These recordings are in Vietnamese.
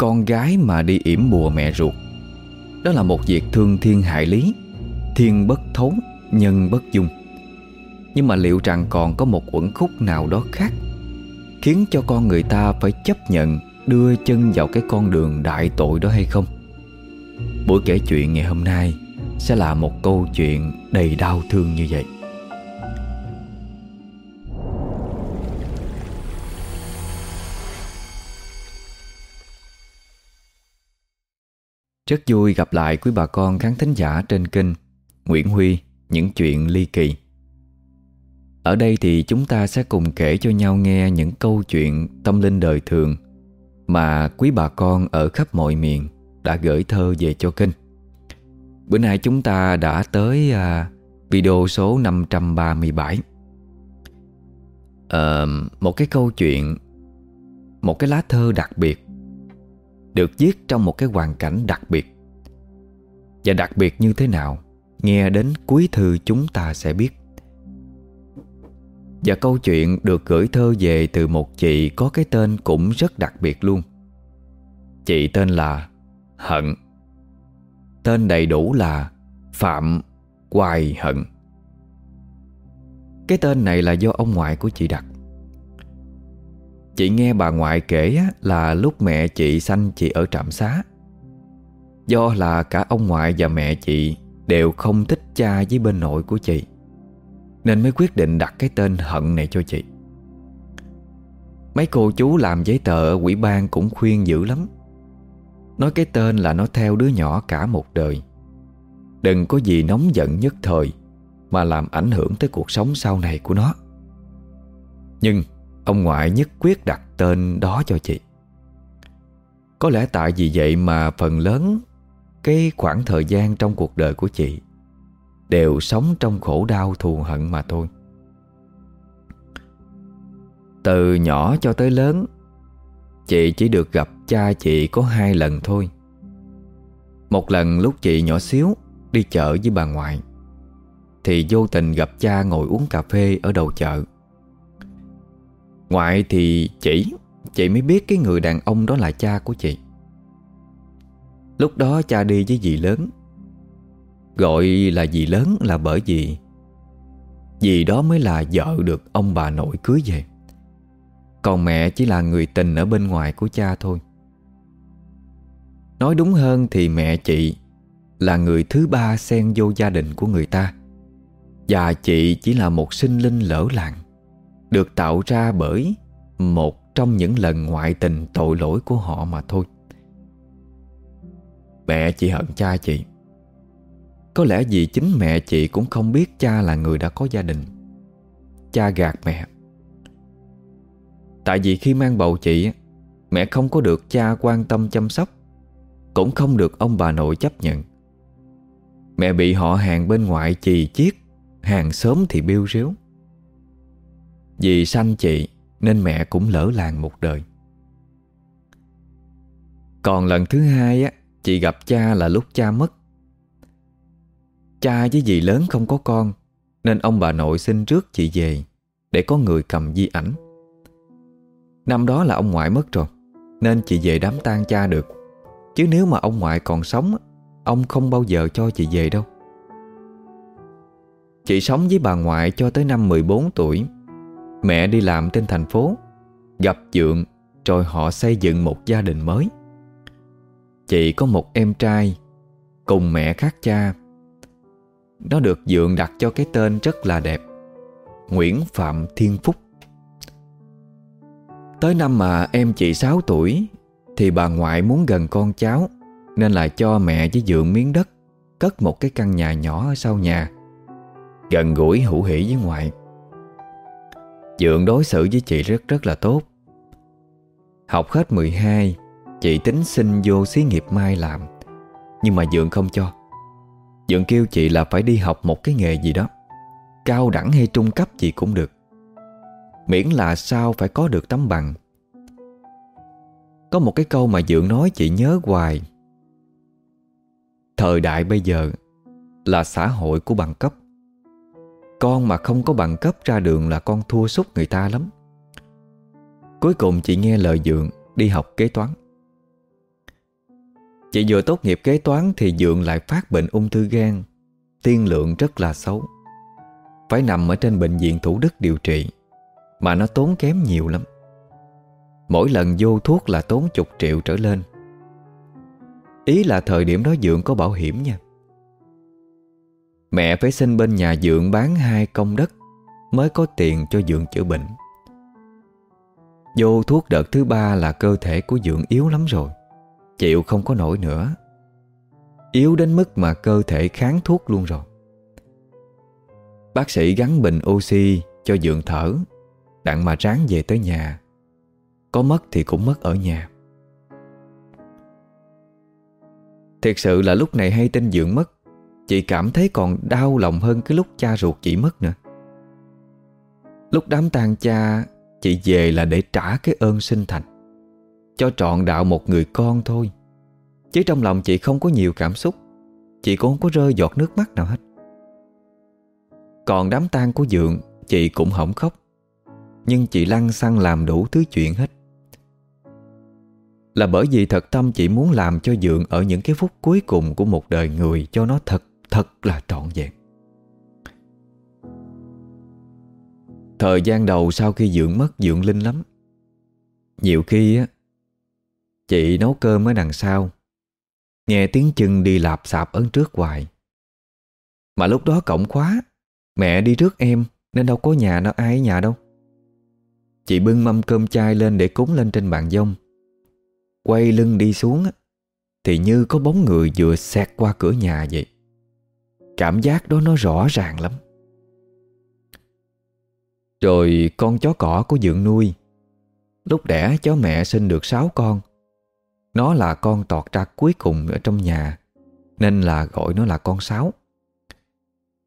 Con gái mà đi yểm bùa mẹ ruột. Đó là một việc thương thiên hại lý, Thiên bất thấu, Nhân bất dung. Nhưng mà liệu rằng còn có một uẩn khúc nào đó khác, Khiến cho con người ta phải chấp nhận Đưa chân vào cái con đường đại tội đó hay không? Buổi kể chuyện ngày hôm nay Sẽ là một câu chuyện đầy đau thương như vậy. Rất vui gặp lại quý bà con khán thính giả trên kênh Nguyễn Huy Những chuyện ly kỳ. Ở đây thì chúng ta sẽ cùng kể cho nhau nghe những câu chuyện tâm linh đời thường Mà quý bà con ở khắp mọi miền đã gửi thơ về cho kênh. Bữa nay chúng ta đã tới à, video số 537 à, ờ, Một cái câu chuyện Một cái lá thơ đặc biệt được viết trong một cái hoàn cảnh đặc biệt. Và đặc biệt như thế nào, Nghe đến cuối thư chúng ta sẽ biết. Và câu chuyện được gửi thơ về từ một chị có cái tên cũng rất đặc biệt luôn. Chị tên là Hận. Tên đầy đủ là Phạm Hoài Hận. Cái tên này là do ông ngoại của chị đặt. Chị nghe bà ngoại kể là lúc mẹ chị sanh chị ở trạm xá. Do là cả ông ngoại và mẹ chị đều không thích cha với bên nội của chị, Nên mới quyết định đặt cái tên Hận này cho chị. Mấy cô chú làm giấy tờ ở quỹ ban cũng khuyên dữ lắm. Nói cái tên là nó theo đứa nhỏ cả một đời. Đừng có gì nóng giận nhất thời Mà làm ảnh hưởng tới cuộc sống sau này của nó. Nhưng Ông ngoại nhất quyết đặt tên đó cho chị. Có lẽ tại vì vậy mà phần lớn Cái khoảng thời gian trong cuộc đời của chị Đều sống trong khổ đau thù hận mà thôi. Từ nhỏ cho tới lớn, Chị chỉ được gặp cha chị có hai lần thôi. Một lần lúc chị nhỏ xíu Đi chợ với bà ngoại, Thì vô tình gặp cha ngồi uống cà phê ở đầu chợ. Ngoại thì chỉ Chị mới biết cái người đàn ông đó là cha của chị. Lúc đó cha đi với dì lớn. Gọi là dì lớn là bởi vì Dì đó mới là vợ được ông bà nội cưới về. Còn mẹ chỉ là người tình ở bên ngoài của cha thôi. Nói đúng hơn thì mẹ chị Là người thứ ba xen vô gia đình của người ta. Và chị chỉ là một sinh linh lỡ làng được tạo ra bởi một trong những lần ngoại tình tội lỗi của họ mà thôi. Mẹ chị hận cha chị. Có lẽ vì chính mẹ chị cũng không biết cha là người đã có gia đình. Cha gạt mẹ. Tại vì khi mang bầu chị, mẹ không có được cha quan tâm chăm sóc, cũng không được ông bà nội chấp nhận. Mẹ bị họ hàng bên ngoại chì chiết, hàng xóm thì biêu ríu. Vì sanh chị Nên mẹ cũng lỡ làng một đời. Còn lần thứ hai á, Chị gặp cha là lúc cha mất. Cha với dì lớn không có con, Nên ông bà nội xin trước chị về Để có người cầm di ảnh. Năm đó là ông ngoại mất rồi, Nên chị về đám tang cha được. Chứ nếu mà ông ngoại còn sống Ông không bao giờ cho chị về đâu. Chị sống với bà ngoại cho tới năm 14 tuổi. Mẹ đi làm trên thành phố Gặp dượng Rồi họ xây dựng một gia đình mới. Chị có một em trai Cùng mẹ khác cha. Nó được dượng đặt cho cái tên rất là đẹp, Nguyễn Phạm Thiên Phúc. Tới năm mà em chị 6 tuổi Thì bà ngoại muốn gần con cháu, Nên là cho mẹ với dượng miếng đất, Cất một cái căn nhà nhỏ ở sau nhà, Gần gũi hữu hỷ với ngoại. Dượng đối xử với chị rất rất là tốt. Học hết 12 Chị tính xin vô xí nghiệp mai làm, Nhưng mà Dượng không cho. Dượng kêu chị là phải đi học một cái nghề gì đó, Cao đẳng hay trung cấp gì cũng được. Miễn là sao phải có được tấm bằng. Có một cái câu mà Dượng nói chị nhớ hoài. Thời đại bây giờ Là xã hội của bằng cấp con mà không có bằng cấp ra đường là con thua sút người ta lắm. Cuối cùng chị nghe lời dượng Đi học kế toán. Chị vừa tốt nghiệp kế toán Thì Dượng lại phát bệnh ung thư gan, Tiên lượng rất là xấu. Phải nằm ở trên bệnh viện Thủ Đức điều trị, Mà nó tốn kém nhiều lắm. Mỗi lần vô thuốc là tốn chục triệu trở lên. Ý là thời điểm đó Dượng có bảo hiểm nha. Mẹ phải xin bên nhà Dượng bán hai công đất Mới có tiền cho Dượng chữa bệnh. Vô thuốc đợt thứ ba là cơ thể của Dượng yếu lắm rồi, Chịu không có nổi nữa. Yếu đến mức mà cơ thể kháng thuốc luôn rồi. Bác sĩ gắn bình oxy cho Dượng thở, Đặng mà ráng về tới nhà. Có mất thì cũng mất ở nhà. Thiệt sự là lúc này hay tin Dượng mất Chị cảm thấy còn đau lòng hơn cái lúc cha ruột chị mất nữa. Lúc đám tang cha, Chị về là để trả cái ơn sinh thành. Cho trọn đạo một người con thôi. Chứ trong lòng chị không có nhiều cảm xúc. Chị cũng không có rơi giọt nước mắt nào hết. Còn đám tang của Dượng, Chị cũng không khóc. Nhưng chị lăn xăng làm đủ thứ chuyện hết. Là bởi vì thật tâm chị muốn làm cho Dượng Ở những cái phút cuối cùng của một đời người Cho nó thật thật là trọn vẹn. Thời gian đầu sau khi dưỡng mất dưỡng linh lắm, Nhiều khi á, Chị nấu cơm ở đằng sau, Nghe tiếng chân đi lạp sạp ấn trước hoài. Mà lúc đó cổng khóa, Mẹ đi trước em, Nên đâu có nhà, nó ai ở nhà đâu. Chị bưng mâm cơm chai lên để cúng lên trên bàn dông. Quay lưng đi xuống Thì như có bóng người vừa xẹt qua cửa nhà vậy. Cảm giác đó nó rõ ràng lắm. Rồi con chó cỏ của Dượng nuôi, Lúc đẻ chó mẹ sinh được 6 con. Nó là con tọt ra cuối cùng ở trong nhà, Nên là gọi nó là con sáo.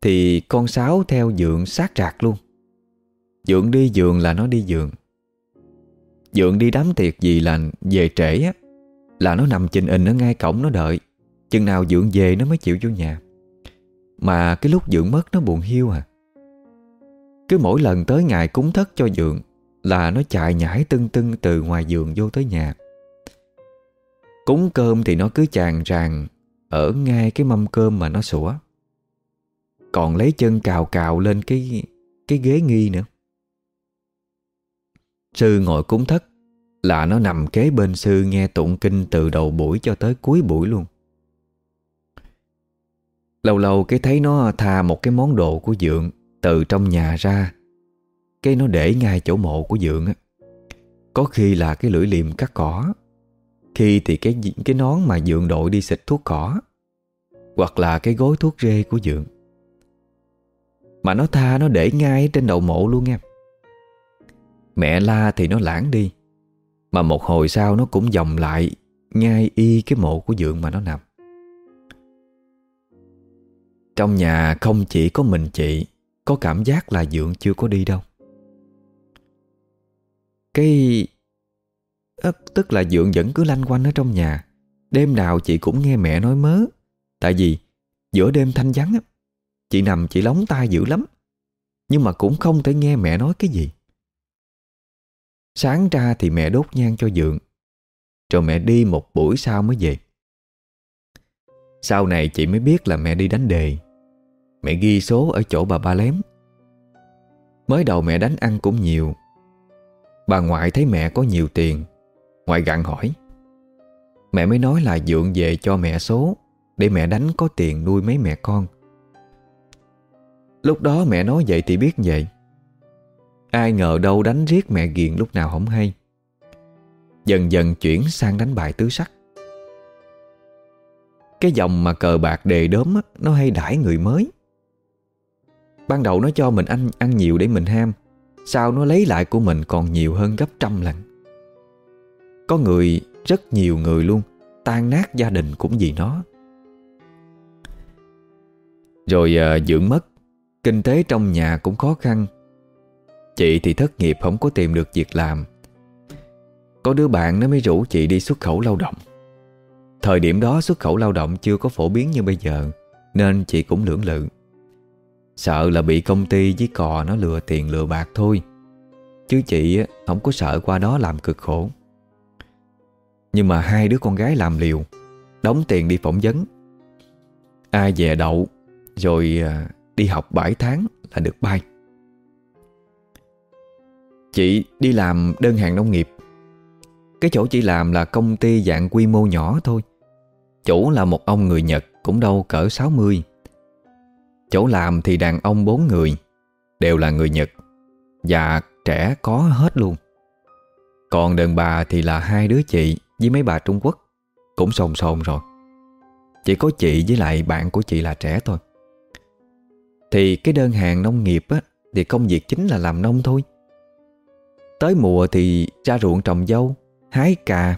Thì con sáo theo Dượng sát rạc luôn. Dượng đi giường là nó đi giường. Dượng đi đám tiệc gì là về trễ á, Là nó nằm trình hình ở ngay cổng nó đợi. Chừng nào Dượng về nó mới chịu vô nhà mà cái lúc dưỡng mất nó buồn hiu à. Cứ mỗi lần tới ngày cúng thất cho dưỡng Là nó chạy nhảy tưng tưng từ ngoài giường vô tới nhà. Cúng cơm thì nó cứ chàng ràng Ở ngay cái mâm cơm mà nó sủa. Còn lấy chân cào cào lên cái cái ghế nghi nữa. Sư ngồi cúng thất Là nó nằm kế bên sư nghe tụng kinh từ đầu buổi cho tới cuối buổi luôn. Lâu lâu cái thấy nó tha một cái món đồ của Dượng Từ trong nhà ra. Cái nó để ngay chỗ mộ của Dượng á. Có khi là cái lưỡi liềm cắt cỏ. Khi thì cái cái nón mà Dượng đội đi xịt thuốc cỏ. Hoặc là cái gối thuốc rê của Dượng. Mà nó tha nó để ngay trên đầu mộ luôn em Mẹ la thì nó lãng đi. Mà một hồi sau nó cũng vòng lại Ngay y cái mộ của Dượng mà nó nằm trong nhà không chỉ có mình chị, Có cảm giác là Dượng chưa có đi đâu. Cái... Tức là Dượng vẫn cứ lanh quanh ở trong nhà. Đêm nào chị cũng nghe mẹ nói mớ. Tại vì giữa đêm thanh vắng Chị nằm chị lóng tai dữ lắm. Nhưng mà cũng không thể nghe mẹ nói cái gì. Sáng ra thì mẹ đốt nhang cho Dượng. Rồi mẹ đi một buổi sau mới về. Sau này chị mới biết là mẹ đi đánh đề. Mẹ ghi số ở chỗ bà ba lém. Mới đầu mẹ đánh ăn cũng nhiều. Bà ngoại thấy mẹ có nhiều tiền, Ngoại gặn hỏi. Mẹ mới nói là dượng về cho mẹ số, Để mẹ đánh có tiền nuôi mấy mẹ con. Lúc đó mẹ nói vậy thì biết vậy. Ai ngờ đâu đánh riết mẹ ghiền lúc nào không hay. Dần dần chuyển sang đánh bài tứ sắc. Cái dòng mà cờ bạc đề đốm Nó hay đãi người mới. Ban đầu nó cho mình ăn ăn nhiều để mình ham. Sao nó lấy lại của mình còn nhiều hơn gấp trăm lần. Có người, rất nhiều người luôn Tan nát gia đình cũng vì nó. Rồi à, dưỡng mất. Kinh tế trong nhà cũng khó khăn. Chị thì thất nghiệp không có tìm được việc làm. Có đứa bạn nó mới rủ chị đi xuất khẩu lao động. Thời điểm đó xuất khẩu lao động chưa có phổ biến như bây giờ, Nên chị cũng lưỡng lự. Sợ là bị công ty với cò nó lừa tiền lừa bạc thôi. Chứ chị không có sợ qua đó làm cực khổ. Nhưng mà hai đứa con gái làm liều, Đóng tiền đi phỏng vấn. Ai về đậu, Rồi à, đi học 7 tháng là được bay. Chị đi làm đơn hàng nông nghiệp. Cái chỗ chị làm là công ty dạng quy mô nhỏ thôi. Chủ là một ông người Nhật Cũng đâu cỡ 60 Chỗ làm thì đàn ông bốn người, Đều là người Nhật, Và trẻ có hết luôn. Còn đàn bà thì là hai đứa chị Với mấy bà Trung Quốc, Cũng sồn sồn rồi. Chỉ có chị với lại bạn của chị là trẻ thôi. Thì cái đơn hàng nông nghiệp á, Thì công việc chính là làm nông thôi. Tới mùa thì ra ruộng trồng dâu, Hái cà.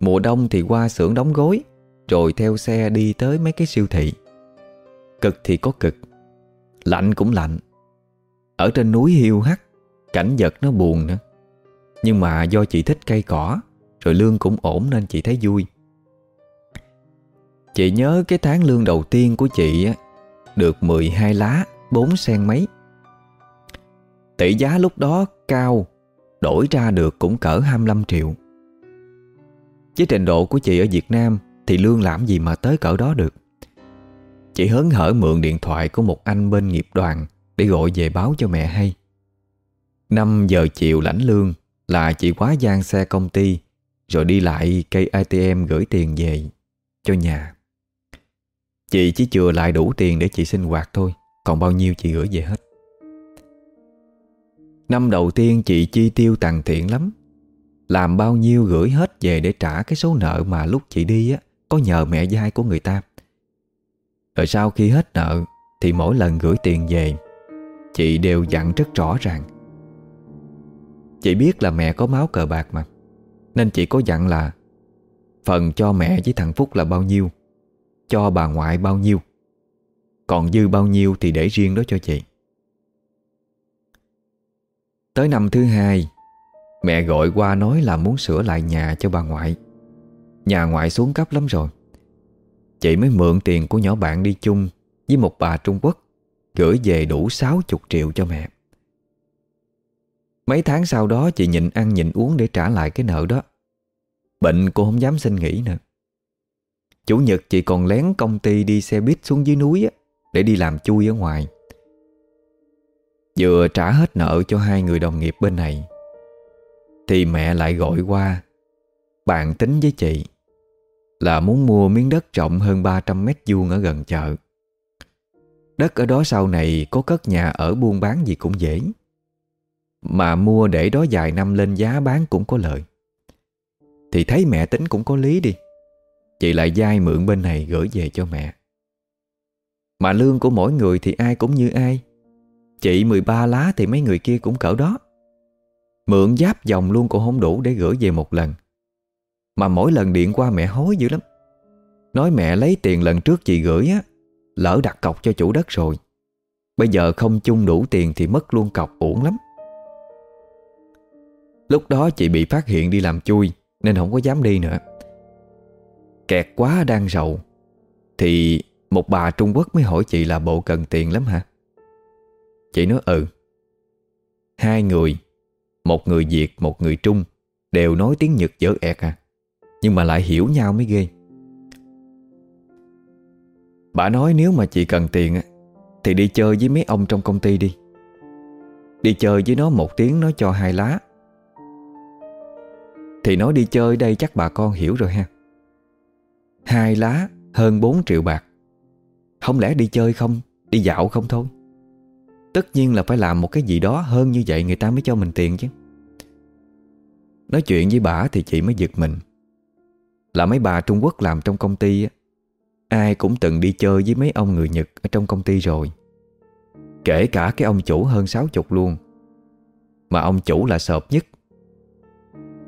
Mùa đông thì qua xưởng đóng gối rồi theo xe đi tới mấy cái siêu thị. Cực thì có cực Lạnh cũng lạnh. Ở trên núi hiu hắt Cảnh vật nó buồn nữa. Nhưng mà do chị thích cây cỏ Rồi lương cũng ổn nên chị thấy vui. Chị nhớ cái tháng lương đầu tiên của chị á, Được 12 lá 4 sen mấy. Tỷ giá lúc đó cao Đổi ra được cũng cỡ 25 triệu. Với trình độ của chị ở Việt Nam thì lương làm gì mà tới cỡ đó được? Chị hớn hở mượn điện thoại của một anh bên nghiệp đoàn Để gọi về báo cho mẹ hay. 5 giờ chiều lãnh lương Là chị quá gian xe công ty, Rồi đi lại cây ATM gửi tiền về Cho nhà. Chị chỉ chừa lại đủ tiền để chị sinh hoạt thôi, Còn bao nhiêu chị gửi về hết. Năm đầu tiên chị chi tiêu tàn thiện lắm. Làm bao nhiêu gửi hết về để trả cái số nợ mà lúc chị đi á. Có nhờ mẹ dai của người ta. Rồi sau khi hết nợ, Thì mỗi lần gửi tiền về, Chị đều dặn rất rõ ràng. Chị biết là mẹ có máu cờ bạc mà, Nên chị có dặn là Phần cho mẹ với thằng Phúc là bao nhiêu, Cho bà ngoại bao nhiêu, Còn dư bao nhiêu thì để riêng đó cho chị. Tới năm thứ hai, Mẹ gọi qua nói là muốn sửa lại nhà cho bà ngoại. Nhà ngoại xuống cấp lắm rồi. Chị mới mượn tiền của nhỏ bạn đi chung Với một bà Trung Quốc Gửi về đủ 60 triệu cho mẹ. Mấy tháng sau đó chị nhịn ăn nhịn uống để trả lại cái nợ đó. Bệnh cô không dám xin nghỉ nữa. Chủ nhật chị còn lén công ty đi xe buýt xuống dưới núi á, Để đi làm chui ở ngoài. Vừa trả hết nợ cho hai người đồng nghiệp bên này Thì mẹ lại gọi qua Bạn tính với chị. Là muốn mua miếng đất rộng hơn 300 mét vuông ở gần chợ. Đất ở đó sau này có cất nhà ở buôn bán gì cũng dễ. Mà mua để đó vài năm lên giá bán cũng có lợi. Thì thấy mẹ tính cũng có lý đi. Chị lại dai mượn bên này gửi về cho mẹ. Mà lương của mỗi người thì ai cũng như ai. Chị 13 lá thì mấy người kia cũng cỡ đó. Mượn giáp dòng luôn cũng không đủ để gửi về một lần. Mà mỗi lần điện qua mẹ hối dữ lắm. Nói mẹ lấy tiền lần trước chị gửi á Lỡ đặt cọc cho chủ đất rồi. Bây giờ không chung đủ tiền thì mất luôn cọc uổng lắm. Lúc đó chị bị phát hiện đi làm chui Nên không có dám đi nữa. Kẹt quá đang rầu Thì một bà Trung Quốc mới hỏi chị là bộ cần tiền lắm hả? Chị nói ừ. Hai người Một người Việt, một người Trung Đều nói tiếng Nhật dở ẹt à. Nhưng mà lại hiểu nhau mới ghê. Bà nói nếu mà chị cần tiền Thì đi chơi với mấy ông trong công ty đi. Đi chơi với nó một tiếng nó cho hai lá. Thì nói đi chơi đây chắc bà con hiểu rồi ha. Hai lá hơn 4 triệu bạc. Không lẽ đi chơi không? Đi dạo không thôi? Tất nhiên là phải làm một cái gì đó hơn như vậy người ta mới cho mình tiền chứ. Nói chuyện với bà thì chị mới giật mình. Là mấy bà Trung Quốc làm trong công ty Ai cũng từng đi chơi với mấy ông người Nhật ở trong công ty rồi. Kể cả cái ông chủ hơn sáu chục luôn. Mà ông chủ là sợp nhất.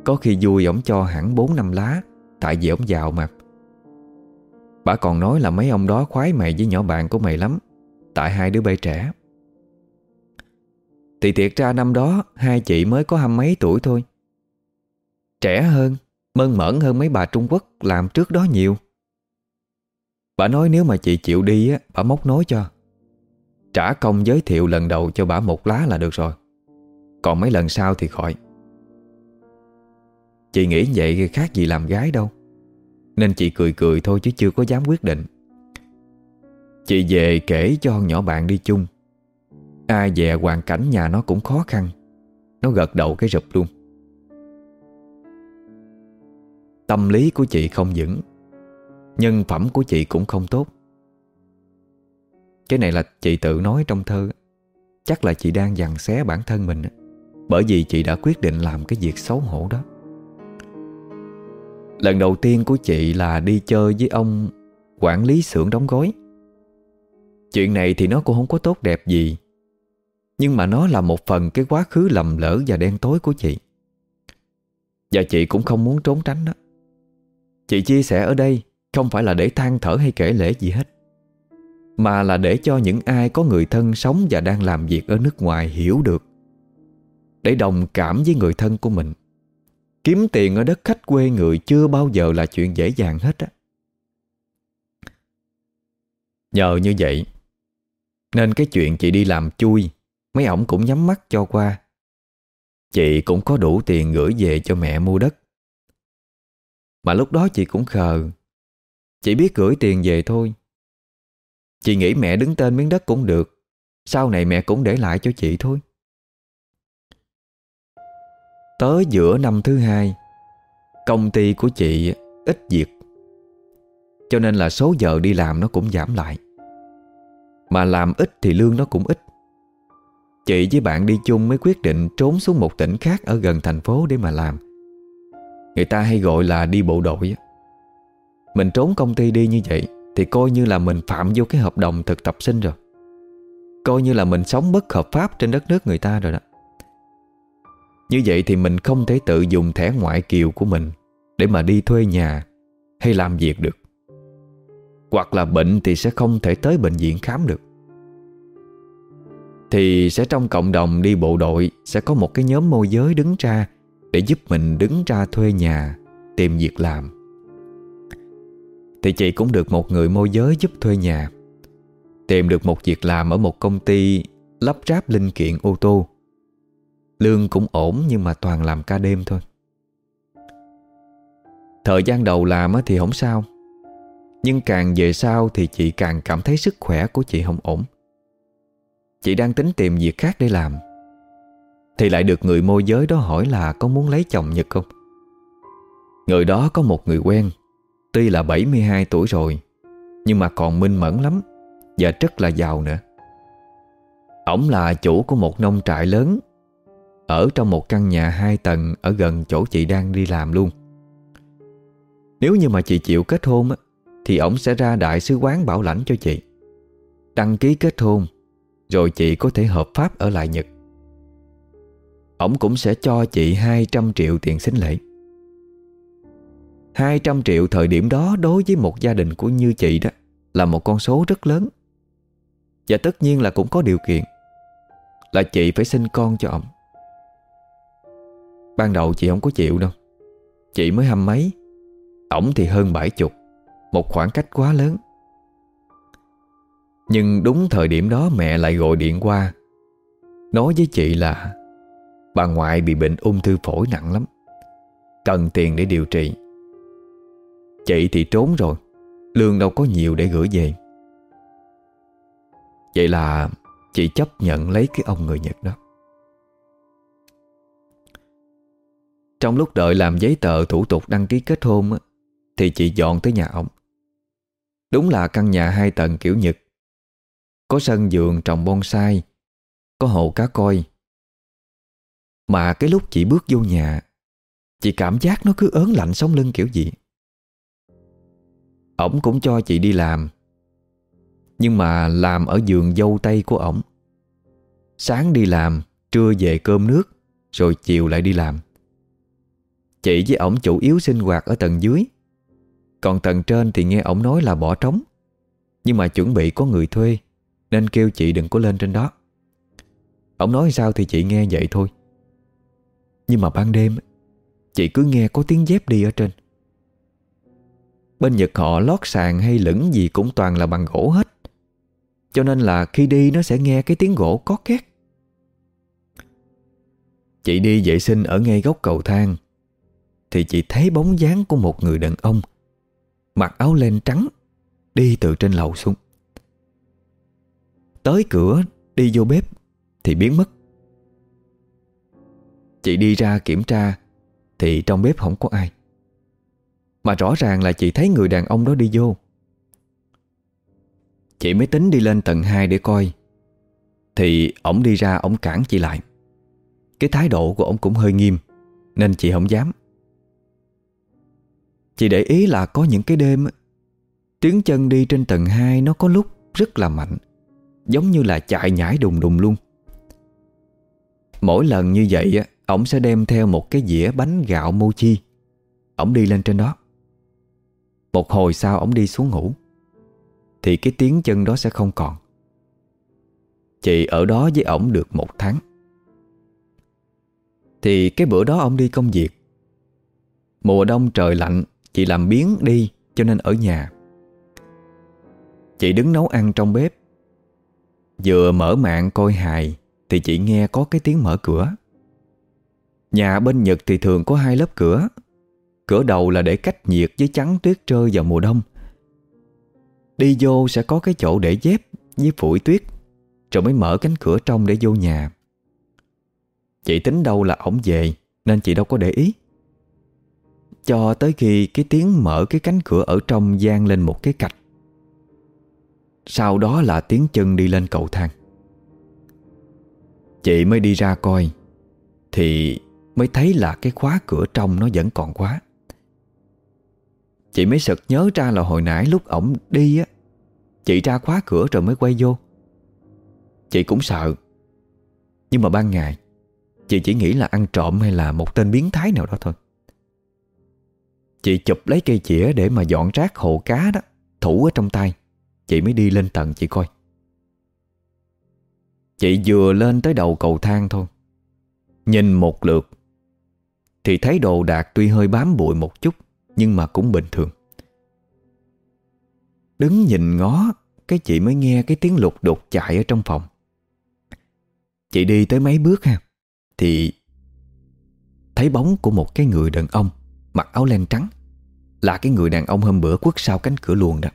Có khi vui ổng cho hẳn 4 năm lá, Tại vì ổng giàu mà Bà còn nói là mấy ông đó khoái mày với nhỏ bạn của mày lắm, Tại hai đứa bay trẻ. Thì thiệt ra năm đó, Hai chị mới có hai mấy tuổi thôi. Trẻ hơn Mơn mởn hơn mấy bà Trung Quốc Làm trước đó nhiều. Bà nói nếu mà chị chịu đi á, Bà móc nối cho. Trả công giới thiệu lần đầu cho bà một lá là được rồi. Còn mấy lần sau thì khỏi. Chị nghĩ vậy khác gì làm gái đâu. Nên chị cười cười thôi chứ chưa có dám quyết định. Chị về kể cho nhỏ bạn đi chung. Ai về hoàn cảnh nhà nó cũng khó khăn. Nó gật đầu cái rụp luôn. Tâm lý của chị không vững. Nhân phẩm của chị cũng không tốt. Cái này là chị tự nói trong thơ. Chắc là chị đang dằn xé bản thân mình Bởi vì chị đã quyết định làm cái việc xấu hổ đó. Lần đầu tiên của chị là đi chơi với ông quản lý xưởng đóng gói. Chuyện này thì nó cũng không có tốt đẹp gì, Nhưng mà nó là một phần cái quá khứ lầm lỡ và đen tối của chị. Và chị cũng không muốn trốn tránh đó Chị chia sẻ ở đây không phải là để than thở hay kể lễ gì hết, Mà là để cho những ai có người thân sống và đang làm việc ở nước ngoài hiểu được, Để đồng cảm với người thân của mình. Kiếm tiền ở đất khách quê người chưa bao giờ là chuyện dễ dàng hết á. Nhờ như vậy, Nên cái chuyện chị đi làm chui, Mấy ổng cũng nhắm mắt cho qua. Chị cũng có đủ tiền gửi về cho mẹ mua đất. Mà lúc đó chị cũng khờ. Chị biết gửi tiền về thôi. Chị nghĩ mẹ đứng tên miếng đất cũng được. Sau này mẹ cũng để lại cho chị thôi. Tới giữa năm thứ hai, Công ty của chị ít việc. Cho nên là số giờ đi làm nó cũng giảm lại. Mà làm ít thì lương nó cũng ít. Chị với bạn đi chung mới quyết định trốn xuống một tỉnh khác ở gần thành phố để mà làm. Người ta hay gọi là đi bộ đội Mình trốn công ty đi như vậy Thì coi như là mình phạm vô cái hợp đồng thực tập sinh rồi. Coi như là mình sống bất hợp pháp trên đất nước người ta rồi đó. Như vậy thì mình không thể tự dùng thẻ ngoại kiều của mình Để mà đi thuê nhà Hay làm việc được. Hoặc là bệnh thì sẽ không thể tới bệnh viện khám được. Thì sẽ trong cộng đồng đi bộ đội Sẽ có một cái nhóm môi giới đứng ra để giúp mình đứng ra thuê nhà, Tìm việc làm. Thì chị cũng được một người môi giới giúp thuê nhà, Tìm được một việc làm ở một công ty lắp ráp linh kiện ô tô. Lương cũng ổn nhưng mà toàn làm ca đêm thôi. Thời gian đầu làm thì không sao, Nhưng càng về sau thì chị càng cảm thấy sức khỏe của chị không ổn. Chị đang tính tìm việc khác để làm. Thì lại được người môi giới đó hỏi là có muốn lấy chồng Nhật không? Người đó có một người quen Tuy là 72 tuổi rồi Nhưng mà còn minh mẫn lắm Và rất là giàu nữa. Ông là chủ của một nông trại lớn ở trong một căn nhà hai tầng Ở gần chỗ chị đang đi làm luôn. Nếu như mà chị chịu kết hôn á, Thì ổng sẽ ra đại sứ quán bảo lãnh cho chị. Đăng ký kết hôn Rồi chị có thể hợp pháp ở lại Nhật. Ổng cũng sẽ cho chị 200 triệu tiền xính lễ. 200 triệu thời điểm đó đối với một gia đình của như chị đó Là một con số rất lớn. Và tất nhiên là cũng có điều kiện, Là chị phải sinh con cho ổng. Ban đầu chị không có chịu đâu. Chị mới hăm mấy Ổng thì hơn bảy chục, Một khoảng cách quá lớn. Nhưng đúng thời điểm đó mẹ lại gọi điện qua, Nói với chị là Bà ngoại bị bệnh ung thư phổi nặng lắm. Cần tiền để điều trị. Chị thì trốn rồi, Lương đâu có nhiều để gửi về. Vậy là chị chấp nhận lấy cái ông người Nhật đó. Trong lúc đợi làm giấy tờ thủ tục đăng ký kết hôn Thì chị dọn tới nhà ông. Đúng là căn nhà hai tầng kiểu Nhật. Có sân vườn trồng bonsai, Có hồ cá coi mà cái lúc chị bước vô nhà, Chị cảm giác nó cứ ớn lạnh sống lưng kiểu gì. Ổng cũng cho chị đi làm, Nhưng mà làm ở giường dâu tây của ổng. Sáng đi làm, Trưa về cơm nước, Rồi chiều lại đi làm. Chị với ổng chủ yếu sinh hoạt ở tầng dưới, Còn tầng trên thì nghe ổng nói là bỏ trống. Nhưng mà chuẩn bị có người thuê, Nên kêu chị đừng có lên trên đó. Ổng nói sao thì chị nghe vậy thôi. Nhưng mà ban đêm, Chị cứ nghe có tiếng dép đi ở trên. Bên Nhật họ lót sàn hay lửng gì cũng toàn là bằng gỗ hết. Cho nên là khi đi nó sẽ nghe cái tiếng gỗ có két. Chị đi vệ sinh ở ngay góc cầu thang, thì chị thấy bóng dáng của một người đàn ông, Mặc áo len trắng, Đi từ trên lầu xuống. Tới cửa, Đi vô bếp, Thì biến mất. Chị đi ra kiểm tra Thì trong bếp không có ai. Mà rõ ràng là chị thấy người đàn ông đó đi vô. Chị mới tính đi lên tầng 2 để coi. Thì ổng đi ra ổng cản chị lại. Cái thái độ của ổng cũng hơi nghiêm, Nên chị không dám. Chị để ý là có những cái đêm Tiếng chân đi trên tầng 2 Nó có lúc rất là mạnh, Giống như là chạy nhảy đùng đùng luôn. Mỗi lần như vậy á Ổng sẽ đem theo một cái dĩa bánh gạo mochi. Ổng đi lên trên đó. Một hồi sau ổng đi xuống ngủ, Thì cái tiếng chân đó sẽ không còn. Chị ở đó với ổng được một tháng. Thì cái bữa đó ổng đi công việc. Mùa đông trời lạnh, Chị làm biến đi cho nên ở nhà. Chị đứng nấu ăn trong bếp. Vừa mở mạng coi hài, Thì chị nghe có cái tiếng mở cửa. Nhà bên Nhật thì thường có hai lớp cửa. Cửa đầu là để cách nhiệt với chắn tuyết rơi vào mùa đông. Đi vô sẽ có cái chỗ để dép với phủi tuyết, Rồi mới mở cánh cửa trong để vô nhà. Chị tính đâu là ổng về, Nên chị đâu có để ý. Cho tới khi cái tiếng mở cái cánh cửa ở trong gian lên một cái cạch. Sau đó là tiếng chân đi lên cầu thang. Chị mới đi ra coi, Thì Mới thấy là cái khóa cửa trong nó vẫn còn khóa. Chị mới sực nhớ ra là hồi nãy lúc ổng đi á, Chị ra khóa cửa rồi mới quay vô. Chị cũng sợ, Nhưng mà ban ngày, Chị chỉ nghĩ là ăn trộm hay là một tên biến thái nào đó thôi. Chị chụp lấy cây chĩa để mà dọn rác hồ cá đó, Thủ ở trong tay. Chị mới đi lên tầng chị coi. Chị vừa lên tới đầu cầu thang thôi, Nhìn một lượt thì thấy đồ đạc tuy hơi bám bụi một chút, Nhưng mà cũng bình thường. Đứng nhìn ngó, Cái chị mới nghe cái tiếng lục đục chạy ở trong phòng. Chị đi tới mấy bước ha, Thì Thấy bóng của một cái người đàn ông Mặc áo len trắng, Là cái người đàn ông hôm bữa quất sau cánh cửa luồng đó.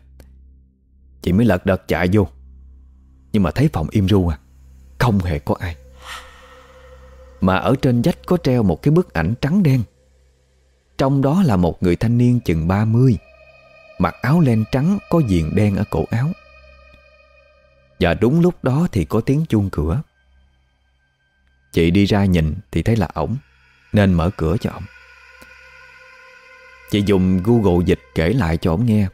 Chị mới lật đật chạy vô, Nhưng mà thấy phòng im ru à Không hề có ai mà ở trên vách có treo một cái bức ảnh trắng đen. Trong đó là một người thanh niên chừng 30 Mặc áo len trắng có viền đen ở cổ áo. Và đúng lúc đó thì có tiếng chuông cửa. Chị đi ra nhìn thì thấy là ổng, Nên mở cửa cho ổng. Chị dùng Google dịch kể lại cho ổng nghe.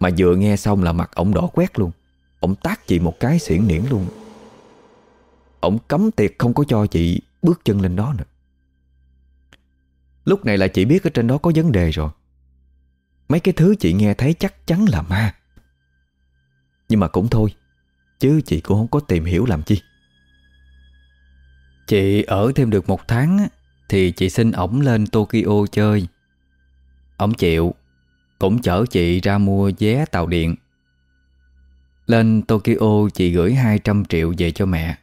Mà vừa nghe xong là mặt ổng đỏ quét luôn. Ổng tác chị một cái xỉn niễn luôn. Ổng cấm tiệt không có cho chị bước chân lên đó nữa. Lúc này là chị biết ở trên đó có vấn đề rồi. Mấy cái thứ chị nghe thấy chắc chắn là ma. Nhưng mà cũng thôi, Chứ chị cũng không có tìm hiểu làm chi. Chị ở thêm được một tháng Thì chị xin ổng lên Tokyo chơi. Ổng chịu, Cũng chở chị ra mua vé tàu điện. Lên Tokyo chị gửi 200 triệu về cho mẹ.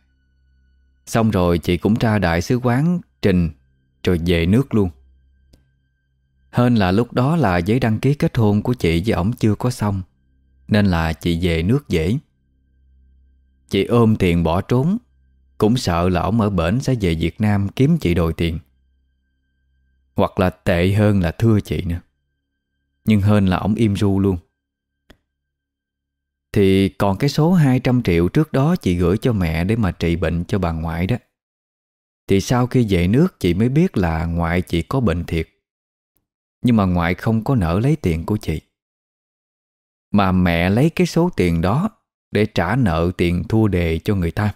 Xong rồi chị cũng ra đại sứ quán Trình Rồi về nước luôn. Hơn là lúc đó là giấy đăng ký kết hôn của chị với ổng chưa có xong, Nên là chị về nước dễ. Chị ôm tiền bỏ trốn, Cũng sợ là ổng ở bển sẽ về Việt Nam kiếm chị đòi tiền. Hoặc là tệ hơn là thưa chị nữa. Nhưng hơn là ổng im ru luôn thì còn cái số 200 triệu trước đó chị gửi cho mẹ để mà trị bệnh cho bà ngoại đó. Thì sau khi về nước chị mới biết là ngoại chị có bệnh thiệt. Nhưng mà ngoại không có nợ lấy tiền của chị. Mà mẹ lấy cái số tiền đó để trả nợ tiền thua đề cho người ta.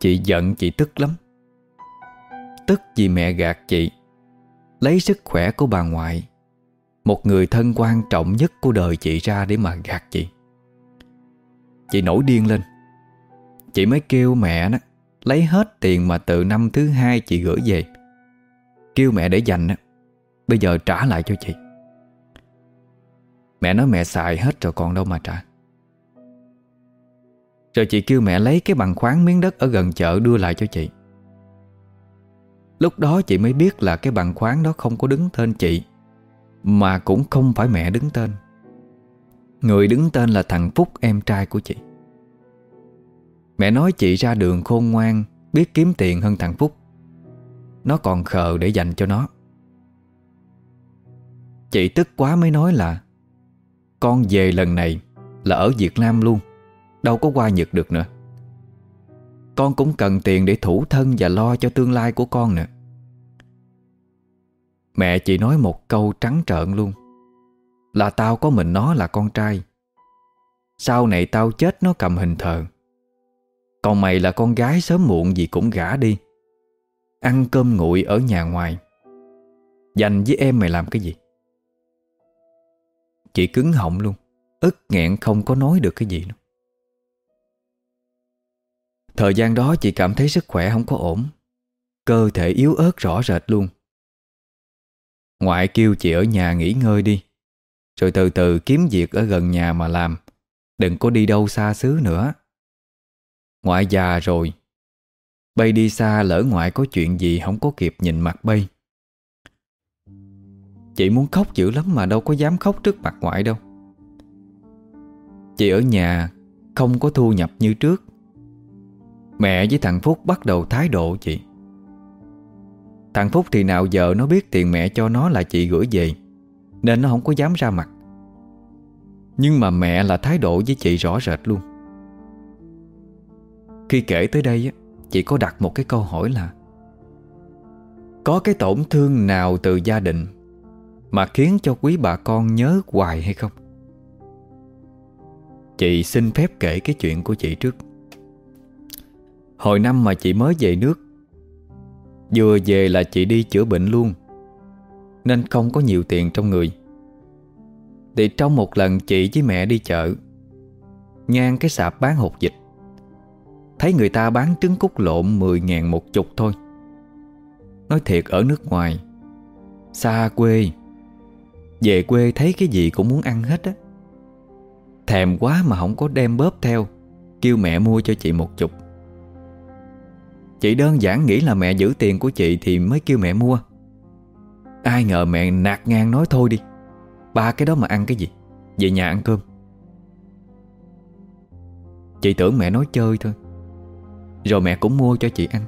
Chị giận chị tức lắm. Tức vì mẹ gạt chị, lấy sức khỏe của bà ngoại một người thân quan trọng nhất của đời chị ra để mà gạt chị. Chị nổi điên lên. Chị mới kêu mẹ đó Lấy hết tiền mà từ năm thứ hai chị gửi về. Kêu mẹ để dành đó, Bây giờ trả lại cho chị. Mẹ nói mẹ xài hết rồi còn đâu mà trả. Rồi chị kêu mẹ lấy cái bằng khoáng miếng đất ở gần chợ đưa lại cho chị. Lúc đó chị mới biết là cái bằng khoáng đó không có đứng tên chị. Mà cũng không phải mẹ đứng tên. Người đứng tên là thằng Phúc, em trai của chị. Mẹ nói chị ra đường khôn ngoan, Biết kiếm tiền hơn thằng Phúc. Nó còn khờ để dành cho nó. Chị tức quá mới nói là, Con về lần này Là ở Việt Nam luôn, Đâu có qua Nhật được nữa. Con cũng cần tiền để thủ thân Và lo cho tương lai của con nữa. Mẹ chị nói một câu trắng trợn luôn. Là tao có mình nó là con trai. Sau này tao chết nó cầm hình thờ. Còn mày là con gái sớm muộn gì cũng gả đi. Ăn cơm nguội ở nhà ngoài. Dành với em mày làm cái gì? Chị cứng họng luôn. Ức nghẹn không có nói được cái gì nữa Thời gian đó chị cảm thấy sức khỏe không có ổn. Cơ thể yếu ớt, rõ rệt luôn. Ngoại kêu chị ở nhà nghỉ ngơi đi. Rồi từ từ kiếm việc ở gần nhà mà làm. Đừng có đi đâu xa xứ nữa. Ngoại già rồi. Bay đi xa lỡ ngoại có chuyện gì Không có kịp nhìn mặt bay. Chị muốn khóc dữ lắm Mà đâu có dám khóc trước mặt ngoại đâu. Chị ở nhà Không có thu nhập như trước. Mẹ với thằng Phúc bắt đầu thái độ chị. Thằng Phúc thì nào giờ nó biết tiền mẹ cho nó là chị gửi về, Nên nó không có dám ra mặt. Nhưng mà mẹ là thái độ với chị rõ rệt luôn. Khi kể tới đây Chị có đặt một cái câu hỏi là, Có cái tổn thương nào từ gia đình Mà khiến cho quý bà con nhớ hoài hay không? Chị xin phép kể cái chuyện của chị trước. Hồi năm mà chị mới về nước Vừa về là chị đi chữa bệnh luôn. Nên không có nhiều tiền trong người. Thì trong một lần chị với mẹ đi chợ, Ngang cái sạp bán hột dịch Thấy người ta bán trứng cút lộn 10 ngàn một chục thôi. Nói thiệt ở nước ngoài, Xa quê. Về quê thấy cái gì cũng muốn ăn hết á. Thèm quá mà không có đem bóp theo, Kêu mẹ mua cho chị một chục. Chị đơn giản nghĩ là mẹ giữ tiền của chị Thì mới kêu mẹ mua. Ai ngờ mẹ nạt ngang nói thôi đi. Ba cái đó mà ăn cái gì? Về nhà ăn cơm. Chị tưởng mẹ nói chơi thôi. Rồi mẹ cũng mua cho chị ăn.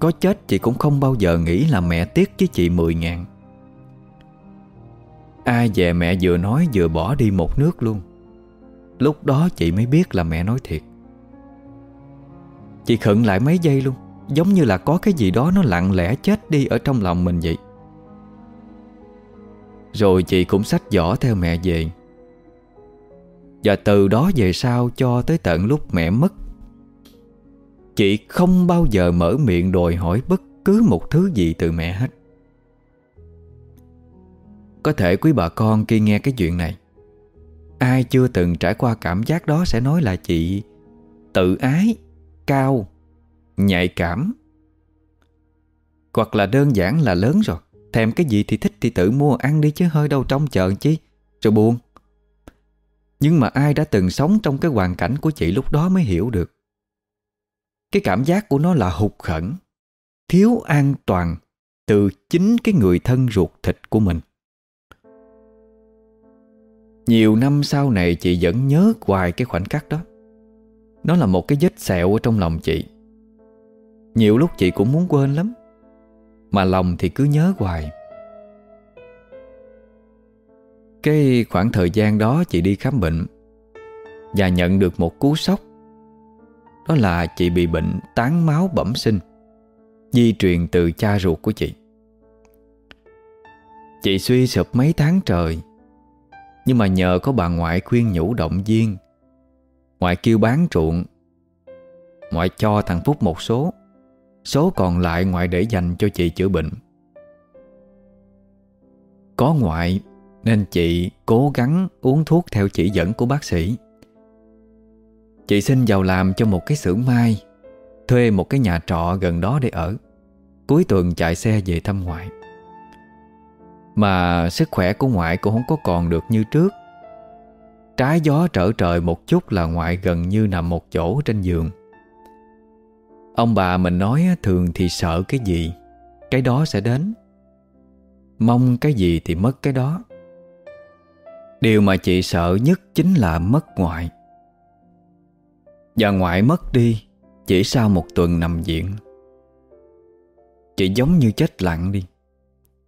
Có chết chị cũng không bao giờ nghĩ là mẹ tiếc với chị 10 ngàn. Ai về mẹ vừa nói vừa bỏ đi một nước luôn. Lúc đó chị mới biết là mẹ nói thiệt. Chị khựng lại mấy giây luôn, Giống như là có cái gì đó nó lặng lẽ chết đi ở trong lòng mình vậy. Rồi chị cũng xách giỏ theo mẹ về. Và từ đó về sau cho tới tận lúc mẹ mất, Chị không bao giờ mở miệng đòi hỏi bất cứ một thứ gì từ mẹ hết. Có thể quý bà con khi nghe cái chuyện này, Ai chưa từng trải qua cảm giác đó sẽ nói là chị tự ái cao Nhạy cảm. Hoặc là đơn giản là lớn rồi Thèm cái gì thì thích thì tự mua ăn đi chứ hơi đâu trong chợ chứ, Rồi buồn. Nhưng mà ai đã từng sống trong cái hoàn cảnh của chị lúc đó mới hiểu được. Cái cảm giác của nó là hụt khẩn Thiếu an toàn Từ chính cái người thân ruột thịt của mình. Nhiều năm sau này chị vẫn nhớ hoài cái khoảnh khắc đó nó là một cái vết sẹo ở trong lòng chị. Nhiều lúc chị cũng muốn quên lắm, Mà lòng thì cứ nhớ hoài. Cái khoảng thời gian đó chị đi khám bệnh Và nhận được một cú sốc. Đó là chị bị bệnh tán máu bẩm sinh, Di truyền từ cha ruột của chị. Chị suy sụp mấy tháng trời, Nhưng mà nhờ có bà ngoại khuyên nhủ động viên Ngoại kêu bán ruộng. Ngoại cho thằng Phúc một số. Số còn lại ngoại để dành cho chị chữa bệnh. Có ngoại, Nên chị cố gắng uống thuốc theo chỉ dẫn của bác sĩ. Chị xin vào làm cho một cái xưởng mai, Thuê một cái nhà trọ gần đó để ở. Cuối tuần chạy xe về thăm ngoại. Mà sức khỏe của ngoại cũng không có còn được như trước. Trái gió trở trời một chút là ngoại gần như nằm một chỗ trên giường. Ông bà mình nói thường thì sợ cái gì, Cái đó sẽ đến. Mong cái gì thì mất cái đó. Điều mà chị sợ nhất chính là mất ngoại. Và ngoại mất đi, Chỉ sau một tuần nằm viện. Chị giống như chết lặng đi.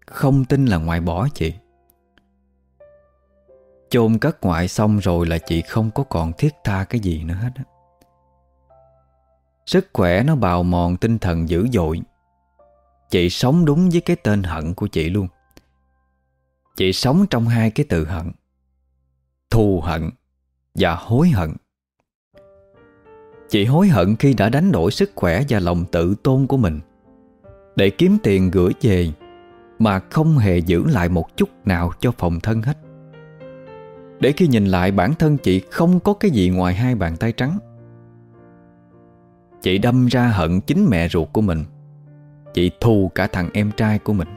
Không tin là ngoại bỏ chị chôn cất ngoại xong rồi là chị không có còn thiết tha cái gì nữa hết Sức khỏe nó bào mòn, tinh thần dữ dội. Chị sống đúng với cái tên hận của chị luôn. Chị sống trong hai cái từ hận, Thù hận Và hối hận. Chị hối hận khi đã đánh đổi sức khỏe và lòng tự tôn của mình. Để kiếm tiền gửi về Mà không hề giữ lại một chút nào cho phòng thân hết để khi nhìn lại bản thân chị không có cái gì ngoài hai bàn tay trắng. Chị đâm ra hận chính mẹ ruột của mình. Chị thù cả thằng em trai của mình.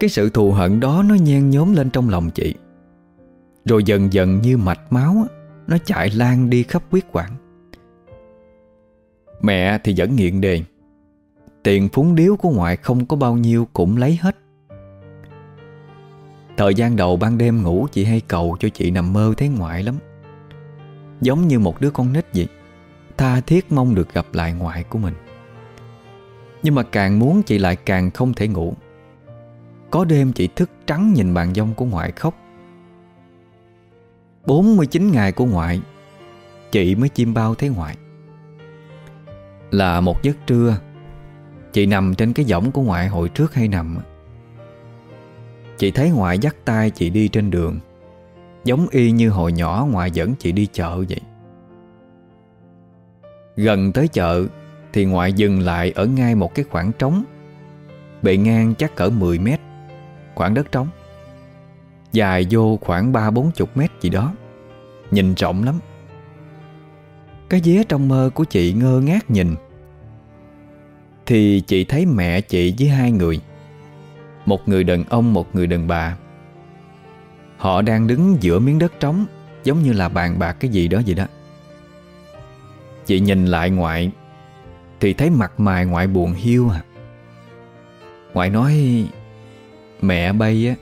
Cái sự thù hận đó nó nhen nhóm lên trong lòng chị. Rồi dần dần như mạch máu Nó chạy lan đi khắp huyết quản. Mẹ thì vẫn nghiện đề. Tiền phúng điếu của ngoại không có bao nhiêu cũng lấy hết. Thời gian đầu ban đêm ngủ, chị hay cầu cho chị nằm mơ thấy ngoại lắm. Giống như một đứa con nít vậy, Tha thiết mong được gặp lại ngoại của mình. Nhưng mà càng muốn chị lại càng không thể ngủ. Có đêm chị thức trắng nhìn bàn dông của ngoại khóc. 49 ngày của ngoại, Chị mới chim bao thấy ngoại. Là một giấc trưa, Chị nằm trên cái võng của ngoại hồi trước hay nằm? Chị thấy ngoại dắt tay chị đi trên đường. Giống y như hồi nhỏ ngoại dẫn chị đi chợ vậy. Gần tới chợ Thì ngoại dừng lại ở ngay một cái khoảng trống. Bề ngang chắc cỡ 10 mét, Khoảng đất trống. Dài vô khoảng 3-40 mét gì đó. Nhìn rộng lắm. Cái dế trong mơ của chị ngơ ngác nhìn. Thì chị thấy mẹ chị với hai người một người đàn ông, một người đàn bà. Họ đang đứng giữa miếng đất trống, Giống như là bàn bạc cái gì đó vậy đó. Chị nhìn lại ngoại, Thì thấy mặt mày ngoại buồn hiu à. Ngoại nói, Mẹ bay á,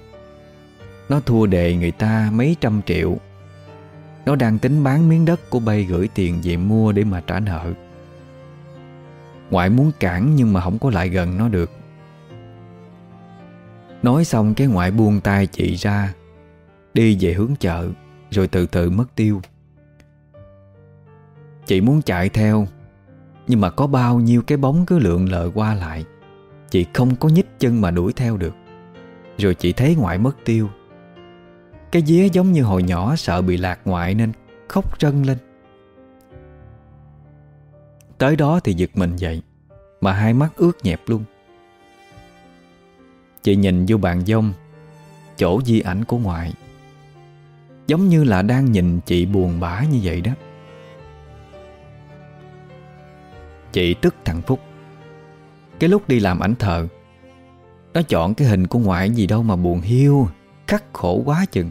Nó thua đề người ta mấy trăm triệu. Nó đang tính bán miếng đất của bay gửi tiền về mua để mà trả nợ. Ngoại muốn cản nhưng mà không có lại gần nó được. Nói xong cái ngoại buông tay chị ra, Đi về hướng chợ, Rồi từ từ mất tiêu. Chị muốn chạy theo, Nhưng mà có bao nhiêu cái bóng cứ lượn lờ qua lại, Chị không có nhích chân mà đuổi theo được. Rồi chị thấy ngoại mất tiêu. Cái dế giống như hồi nhỏ sợ bị lạc ngoại nên khóc rân lên. Tới đó thì giật mình dậy, Mà hai mắt ướt nhẹp luôn. Chị nhìn vô bàn dông, Chỗ di ảnh của ngoại. Giống như là đang nhìn chị buồn bã như vậy đó. Chị tức thằng Phúc. Cái lúc đi làm ảnh thờ, Nó chọn cái hình của ngoại gì đâu mà buồn hiu, Khắc khổ quá chừng.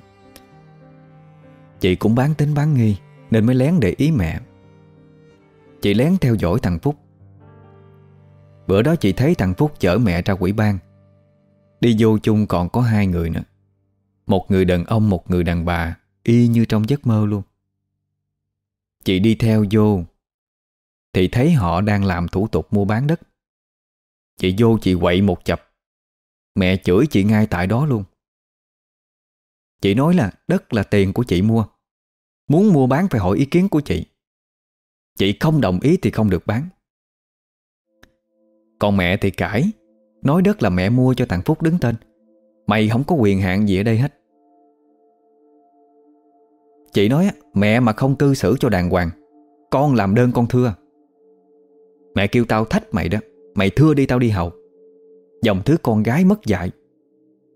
Chị cũng bán tính bán nghi, Nên mới lén để ý mẹ. Chị lén theo dõi thằng Phúc. Bữa đó chị thấy thằng Phúc chở mẹ ra quỹ ban. Đi vô chung còn có hai người nữa. Một người đàn ông, một người đàn bà, Y như trong giấc mơ luôn. Chị đi theo vô, Thì thấy họ đang làm thủ tục mua bán đất. Chị vô, chị quậy một chập. Mẹ chửi chị ngay tại đó luôn. Chị nói là đất là tiền của chị mua. Muốn mua bán phải hỏi ý kiến của chị. Chị không đồng ý thì không được bán. Còn mẹ thì cãi. Nói đất là mẹ mua cho thằng Phúc đứng tên. Mày không có quyền hạn gì ở đây hết. Chị nói mẹ mà không cư xử cho đàng hoàng, Con làm đơn con thưa. Mẹ kêu tao thách mày đó, Mày thưa đi tao đi hầu. Dòng thứ con gái mất dạy,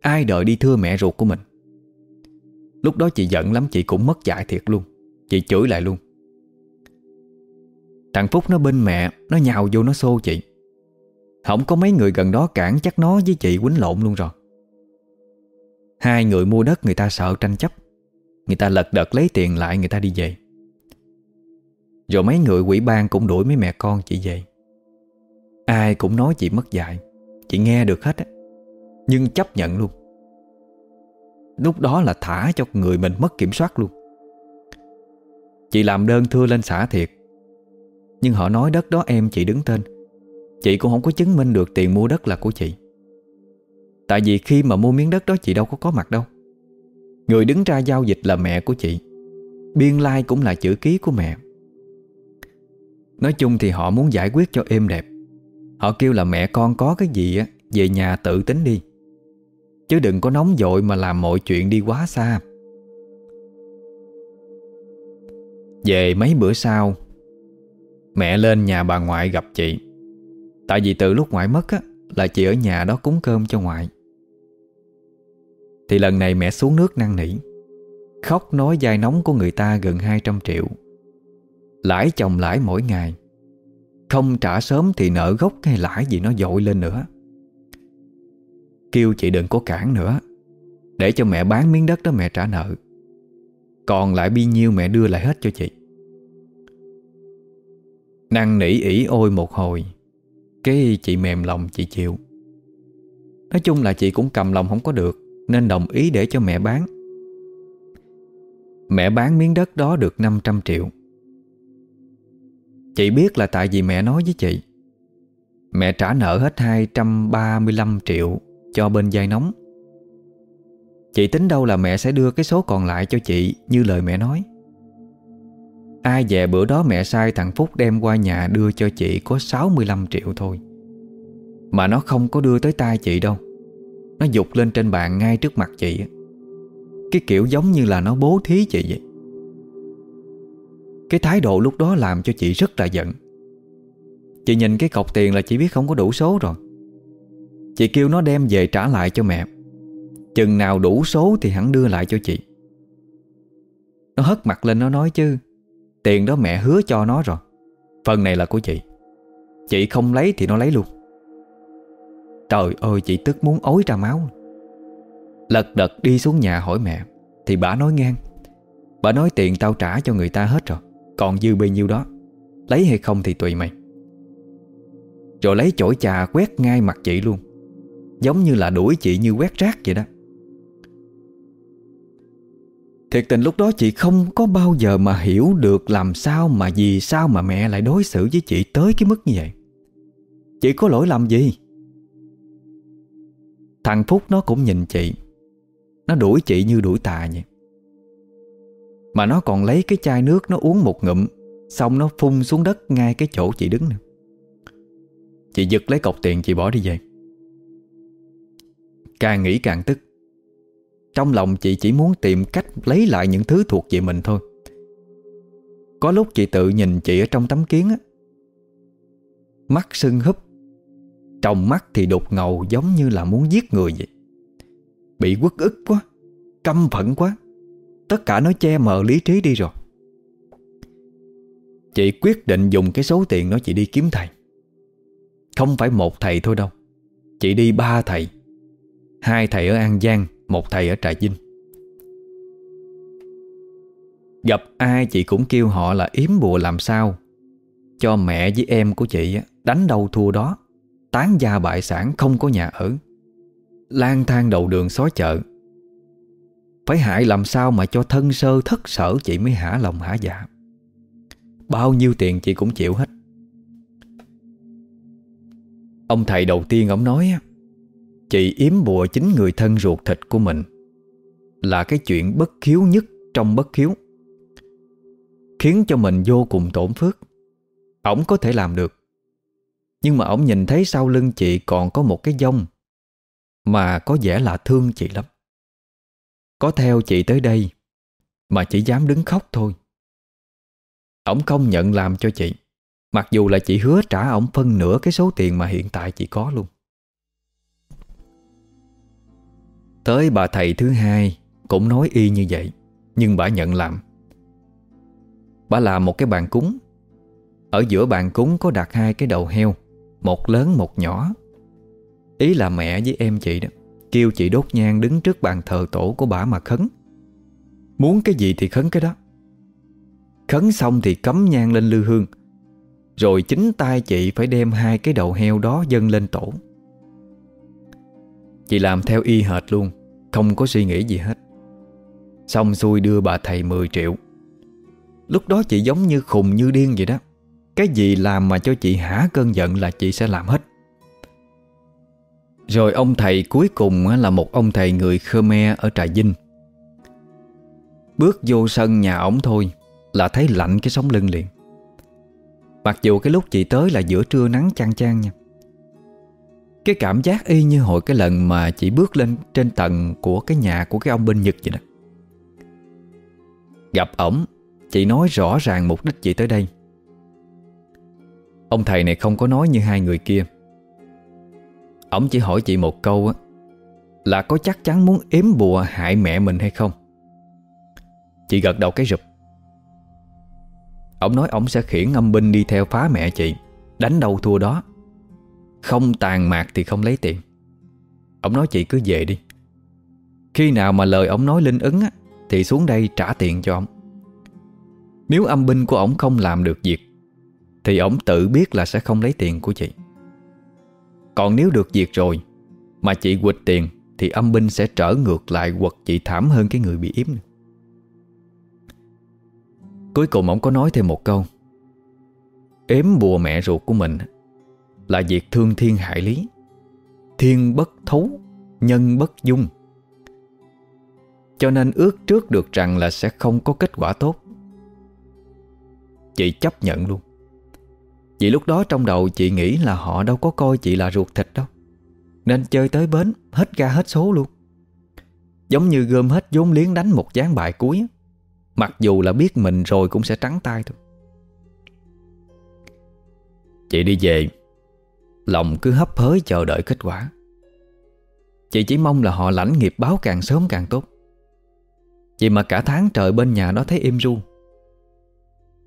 Ai đợi đi thưa mẹ ruột của mình? Lúc đó chị giận lắm, Chị cũng mất dạy thiệt luôn, Chị chửi lại luôn. Thằng Phúc nó bên mẹ, Nó nhào vô nó xô chị không có mấy người gần đó cản chắc nó với chị quýnh lộn luôn rồi. Hai người mua đất người ta sợ tranh chấp. Người ta lật đật lấy tiền lại người ta đi về. Rồi mấy người quỷ ban cũng đuổi mấy mẹ con chị về. Ai cũng nói chị mất dạy. Chị nghe được hết á. Nhưng chấp nhận luôn. Lúc đó là thả cho người mình mất kiểm soát luôn. Chị làm đơn thưa lên xã thiệt. Nhưng họ nói đất đó em chị đứng tên. Chị cũng không có chứng minh được tiền mua đất là của chị. Tại vì khi mà mua miếng đất đó, chị đâu có có mặt đâu. Người đứng ra giao dịch là mẹ của chị. Biên lai like cũng là chữ ký của mẹ. Nói chung thì họ muốn giải quyết cho êm đẹp. Họ kêu là mẹ con có cái gì á, Về nhà tự tính đi. Chứ đừng có nóng vội mà làm mọi chuyện đi quá xa. Về mấy bữa sau, Mẹ lên nhà bà ngoại gặp chị. Tại vì từ lúc ngoại mất á, Là chị ở nhà đó cúng cơm cho ngoại. Thì lần này mẹ xuống nước năn nỉ, Khóc nói dai nóng của người ta gần 200 triệu. Lãi chồng lãi mỗi ngày, Không trả sớm thì nợ gốc hay lãi gì nó dội lên nữa. Kêu chị đừng có cản nữa, Để cho mẹ bán miếng đất đó mẹ trả nợ. Còn lại bao nhiêu mẹ đưa lại hết cho chị. Năng nỉ ỉ ôi một hồi cái chị mềm lòng chị chịu. Nói chung là chị cũng cầm lòng không có được, Nên đồng ý để cho mẹ bán. Mẹ bán miếng đất đó được 500 triệu. Chị biết là tại vì mẹ nói với chị. Mẹ trả nợ hết 235 triệu cho bên dây nóng. Chị tính đâu là mẹ sẽ đưa cái số còn lại cho chị như lời mẹ nói. Ai về bữa đó mẹ sai thằng Phúc đem qua nhà đưa cho chị có 65 triệu thôi. Mà nó không có đưa tới tay chị đâu. Nó dục lên trên bàn ngay trước mặt chị Cái kiểu giống như là nó bố thí chị vậy. Cái thái độ lúc đó làm cho chị rất là giận. Chị nhìn cái cọc tiền là chị biết không có đủ số rồi. Chị kêu nó đem về trả lại cho mẹ. Chừng nào đủ số thì hẳn đưa lại cho chị. Nó hất mặt lên nó nói chứ Tiền đó mẹ hứa cho nó rồi. Phần này là của chị. Chị không lấy thì nó lấy luôn. Trời ơi, chị tức muốn ối ra máu. Lật đật đi xuống nhà hỏi mẹ, Thì bà nói ngang. Bà nói tiền tao trả cho người ta hết rồi, Còn dư bao nhiêu đó. Lấy hay không thì tùy mày. Rồi lấy chổi trà quét ngay mặt chị luôn. Giống như là đuổi chị như quét rác vậy đó. Thiệt tình lúc đó chị không có bao giờ mà hiểu được làm sao mà vì sao mà mẹ lại đối xử với chị tới cái mức như vậy. Chị có lỗi làm gì? Thằng Phúc nó cũng nhìn chị. Nó đuổi chị như đuổi tà vậy. Mà nó còn lấy cái chai nước nó uống một ngụm, Xong nó phun xuống đất ngay cái chỗ chị đứng nè Chị giật lấy cọc tiền chị bỏ đi về Càng nghĩ càng tức trong lòng chị chỉ muốn tìm cách lấy lại những thứ thuộc về mình thôi. Có lúc chị tự nhìn chị ở trong tấm kiến á. Mắt sưng húp. Trong mắt thì đục ngầu giống như là muốn giết người vậy. Bị quất ức quá, Căm phẫn quá. Tất cả nó che mờ lý trí đi rồi. Chị quyết định dùng cái số tiền đó chị đi kiếm thầy. Không phải một thầy thôi đâu. Chị đi ba thầy. Hai thầy ở An Giang. Một thầy ở Trà Vinh. Gặp ai chị cũng kêu họ là yếm bùa làm sao. Cho mẹ với em của chị Đánh đầu thua đó, Tán gia bại sản không có nhà ở, lang thang đầu đường xó chợ. Phải hại làm sao mà cho thân sơ thất sở chị mới hả lòng hả dạ? Bao nhiêu tiền chị cũng chịu hết. Ông thầy đầu tiên ông nói Chị yếm bùa chính người thân ruột thịt của mình. Là cái chuyện bất khiếu nhất trong bất khiếu. Khiến cho mình vô cùng tổn phước. Ổng có thể làm được. Nhưng mà ổng nhìn thấy sau lưng chị còn có một cái dông. Mà có vẻ là thương chị lắm. Có theo chị tới đây, Mà chỉ dám đứng khóc thôi. Ổng không nhận làm cho chị, Mặc dù là chị hứa trả ổng phân nửa cái số tiền mà hiện tại chị có luôn. Tới bà thầy thứ hai Cũng nói y như vậy, Nhưng bà nhận làm. Bà làm một cái bàn cúng. Ở giữa bàn cúng có đặt hai cái đầu heo, Một lớn một nhỏ. Ý là mẹ với em chị đó, Kêu chị đốt nhang đứng trước bàn thờ tổ của bà mà khấn. Muốn cái gì thì khấn cái đó. Khấn xong thì cắm nhang lên lư hương, Rồi chính tay chị phải đem hai cái đầu heo đó dâng lên tổ. Chị làm theo y hệt luôn, Không có suy nghĩ gì hết. Xong xuôi đưa bà thầy 10 triệu. Lúc đó chị giống như khùng như điên vậy đó. Cái gì làm mà cho chị hả cơn giận là chị sẽ làm hết. Rồi ông thầy cuối cùng là một ông thầy người Khmer ở Trà Vinh. Bước vô sân nhà ổng thôi Là thấy lạnh cái sống lưng liền. Mặc dù cái lúc chị tới là giữa trưa nắng chang chang nha cái cảm giác y như hồi cái lần mà chị bước lên trên tầng của cái nhà của cái ông bên Nhật vậy đó. Gặp ổng, Chị nói rõ ràng mục đích chị tới đây. Ông thầy này không có nói như hai người kia. Ổng chỉ hỏi chị một câu á, Là có chắc chắn muốn ếm bùa hại mẹ mình hay không? Chị gật đầu cái rụp. Ổng nói ổng sẽ khiển âm binh đi theo phá mẹ chị, Đánh đâu thua đó. Không tàn mạc thì không lấy tiền. Ông nói chị cứ về đi. Khi nào mà lời ông nói linh ứng á, Thì xuống đây trả tiền cho ông. Nếu âm binh của ông không làm được việc Thì ông tự biết là sẽ không lấy tiền của chị. Còn nếu được việc rồi Mà chị quỵt tiền Thì âm binh sẽ trở ngược lại quật chị thảm hơn cái người bị yếm Cuối cùng ông có nói thêm một câu. Ếm bùa mẹ ruột của mình là việc thương thiên hại lý. Thiên bất thấu, Nhân bất dung. Cho nên ước trước được rằng là sẽ không có kết quả tốt. Chị chấp nhận luôn. Vì lúc đó trong đầu chị nghĩ là họ đâu có coi chị là ruột thịt đâu. Nên chơi tới bến, Hết ga hết số luôn. Giống như gom hết vốn liếng đánh một gián bài cuối. Mặc dù là biết mình rồi cũng sẽ trắng tay thôi. Chị đi về. Lòng cứ hấp hới chờ đợi kết quả. Chị chỉ mong là họ lãnh nghiệp báo càng sớm càng tốt. Vì mà cả tháng trời bên nhà đó thấy im ru.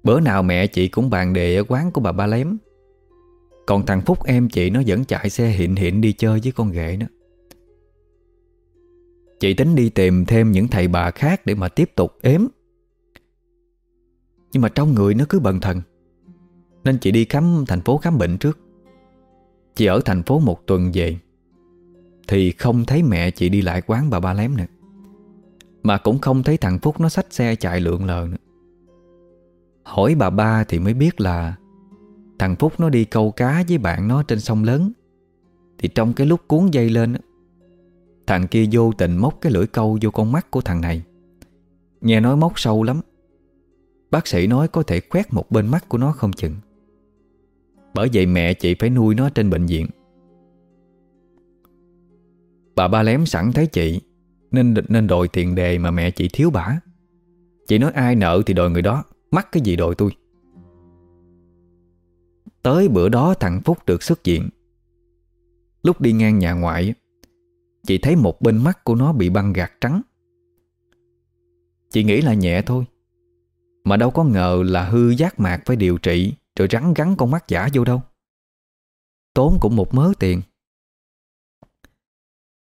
Bữa nào mẹ chị cũng bàn đề ở quán của bà ba lém. Còn thằng Phúc em chị nó vẫn chạy xe hiện hiện đi chơi với con ghệ nữa. Chị tính đi tìm thêm những thầy bà khác để mà tiếp tục ếm. Nhưng mà trong người nó cứ bần thần, Nên chị đi khám thành phố khám bệnh trước. Chị ở thành phố một tuần về, Thì không thấy mẹ chị đi lại quán bà ba lém nữa. Mà cũng không thấy thằng Phúc nó xách xe chạy lượn lờ nữa. Hỏi bà ba thì mới biết là Thằng Phúc nó đi câu cá với bạn nó trên sông lớn. Thì trong cái lúc cuốn dây lên Thằng kia vô tình móc cái lưỡi câu vô con mắt của thằng này. Nghe nói móc sâu lắm. Bác sĩ nói có thể quét một bên mắt của nó không chừng. Bởi vậy mẹ chị phải nuôi nó trên bệnh viện. Bà ba lém sẵn thấy chị, Nên nên đòi tiền đề mà mẹ chị thiếu bả. Chị nói ai nợ thì đòi người đó, Mắc cái gì đòi tôi. Tới bữa đó thằng Phúc được xuất viện. Lúc đi ngang nhà ngoại, Chị thấy một bên mắt của nó bị băng gạt trắng. Chị nghĩ là nhẹ thôi, mà đâu có ngờ là hư giác mạc phải điều trị. Rồi rắn gắn con mắt giả vô đâu. Tốn cũng một mớ tiền.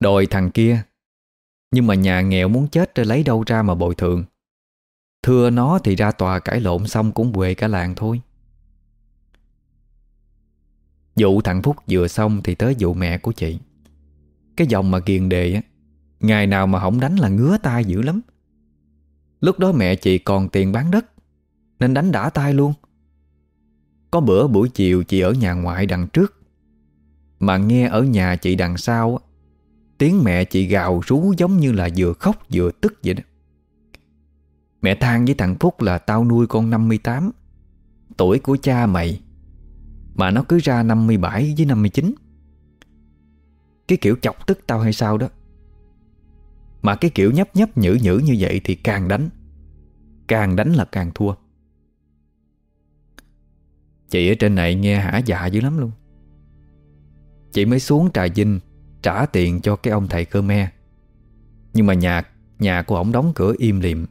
Đòi thằng kia, Nhưng mà nhà nghèo muốn chết rồi lấy đâu ra mà bồi thường. Thưa nó thì ra tòa cãi lộn xong cũng quệ cả làng thôi. Vụ thằng Phúc vừa xong thì tới vụ mẹ của chị. Cái dòng mà kiền đề á, Ngày nào mà không đánh là ngứa tai dữ lắm. Lúc đó mẹ chị còn tiền bán đất, Nên đánh đã tay luôn. Có bữa buổi chiều chị ở nhà ngoại đằng trước. Mà nghe ở nhà chị đằng sau Tiếng mẹ chị gào rú giống như là vừa khóc vừa tức vậy đó. Mẹ than với thằng Phúc là tao nuôi con 58 Tuổi của cha mày, Mà nó cứ ra 57 với 59 Cái kiểu chọc tức tao hay sao đó. Mà cái kiểu nhấp nhấp nhữ nhữ như vậy thì càng đánh Càng đánh là càng thua. Chị ở trên này nghe hả dạ dữ lắm luôn. Chị mới xuống Trà Vinh Trả tiền cho cái ông thầy cơ me Nhưng mà nhà Nhà của ổng đóng cửa im lìm.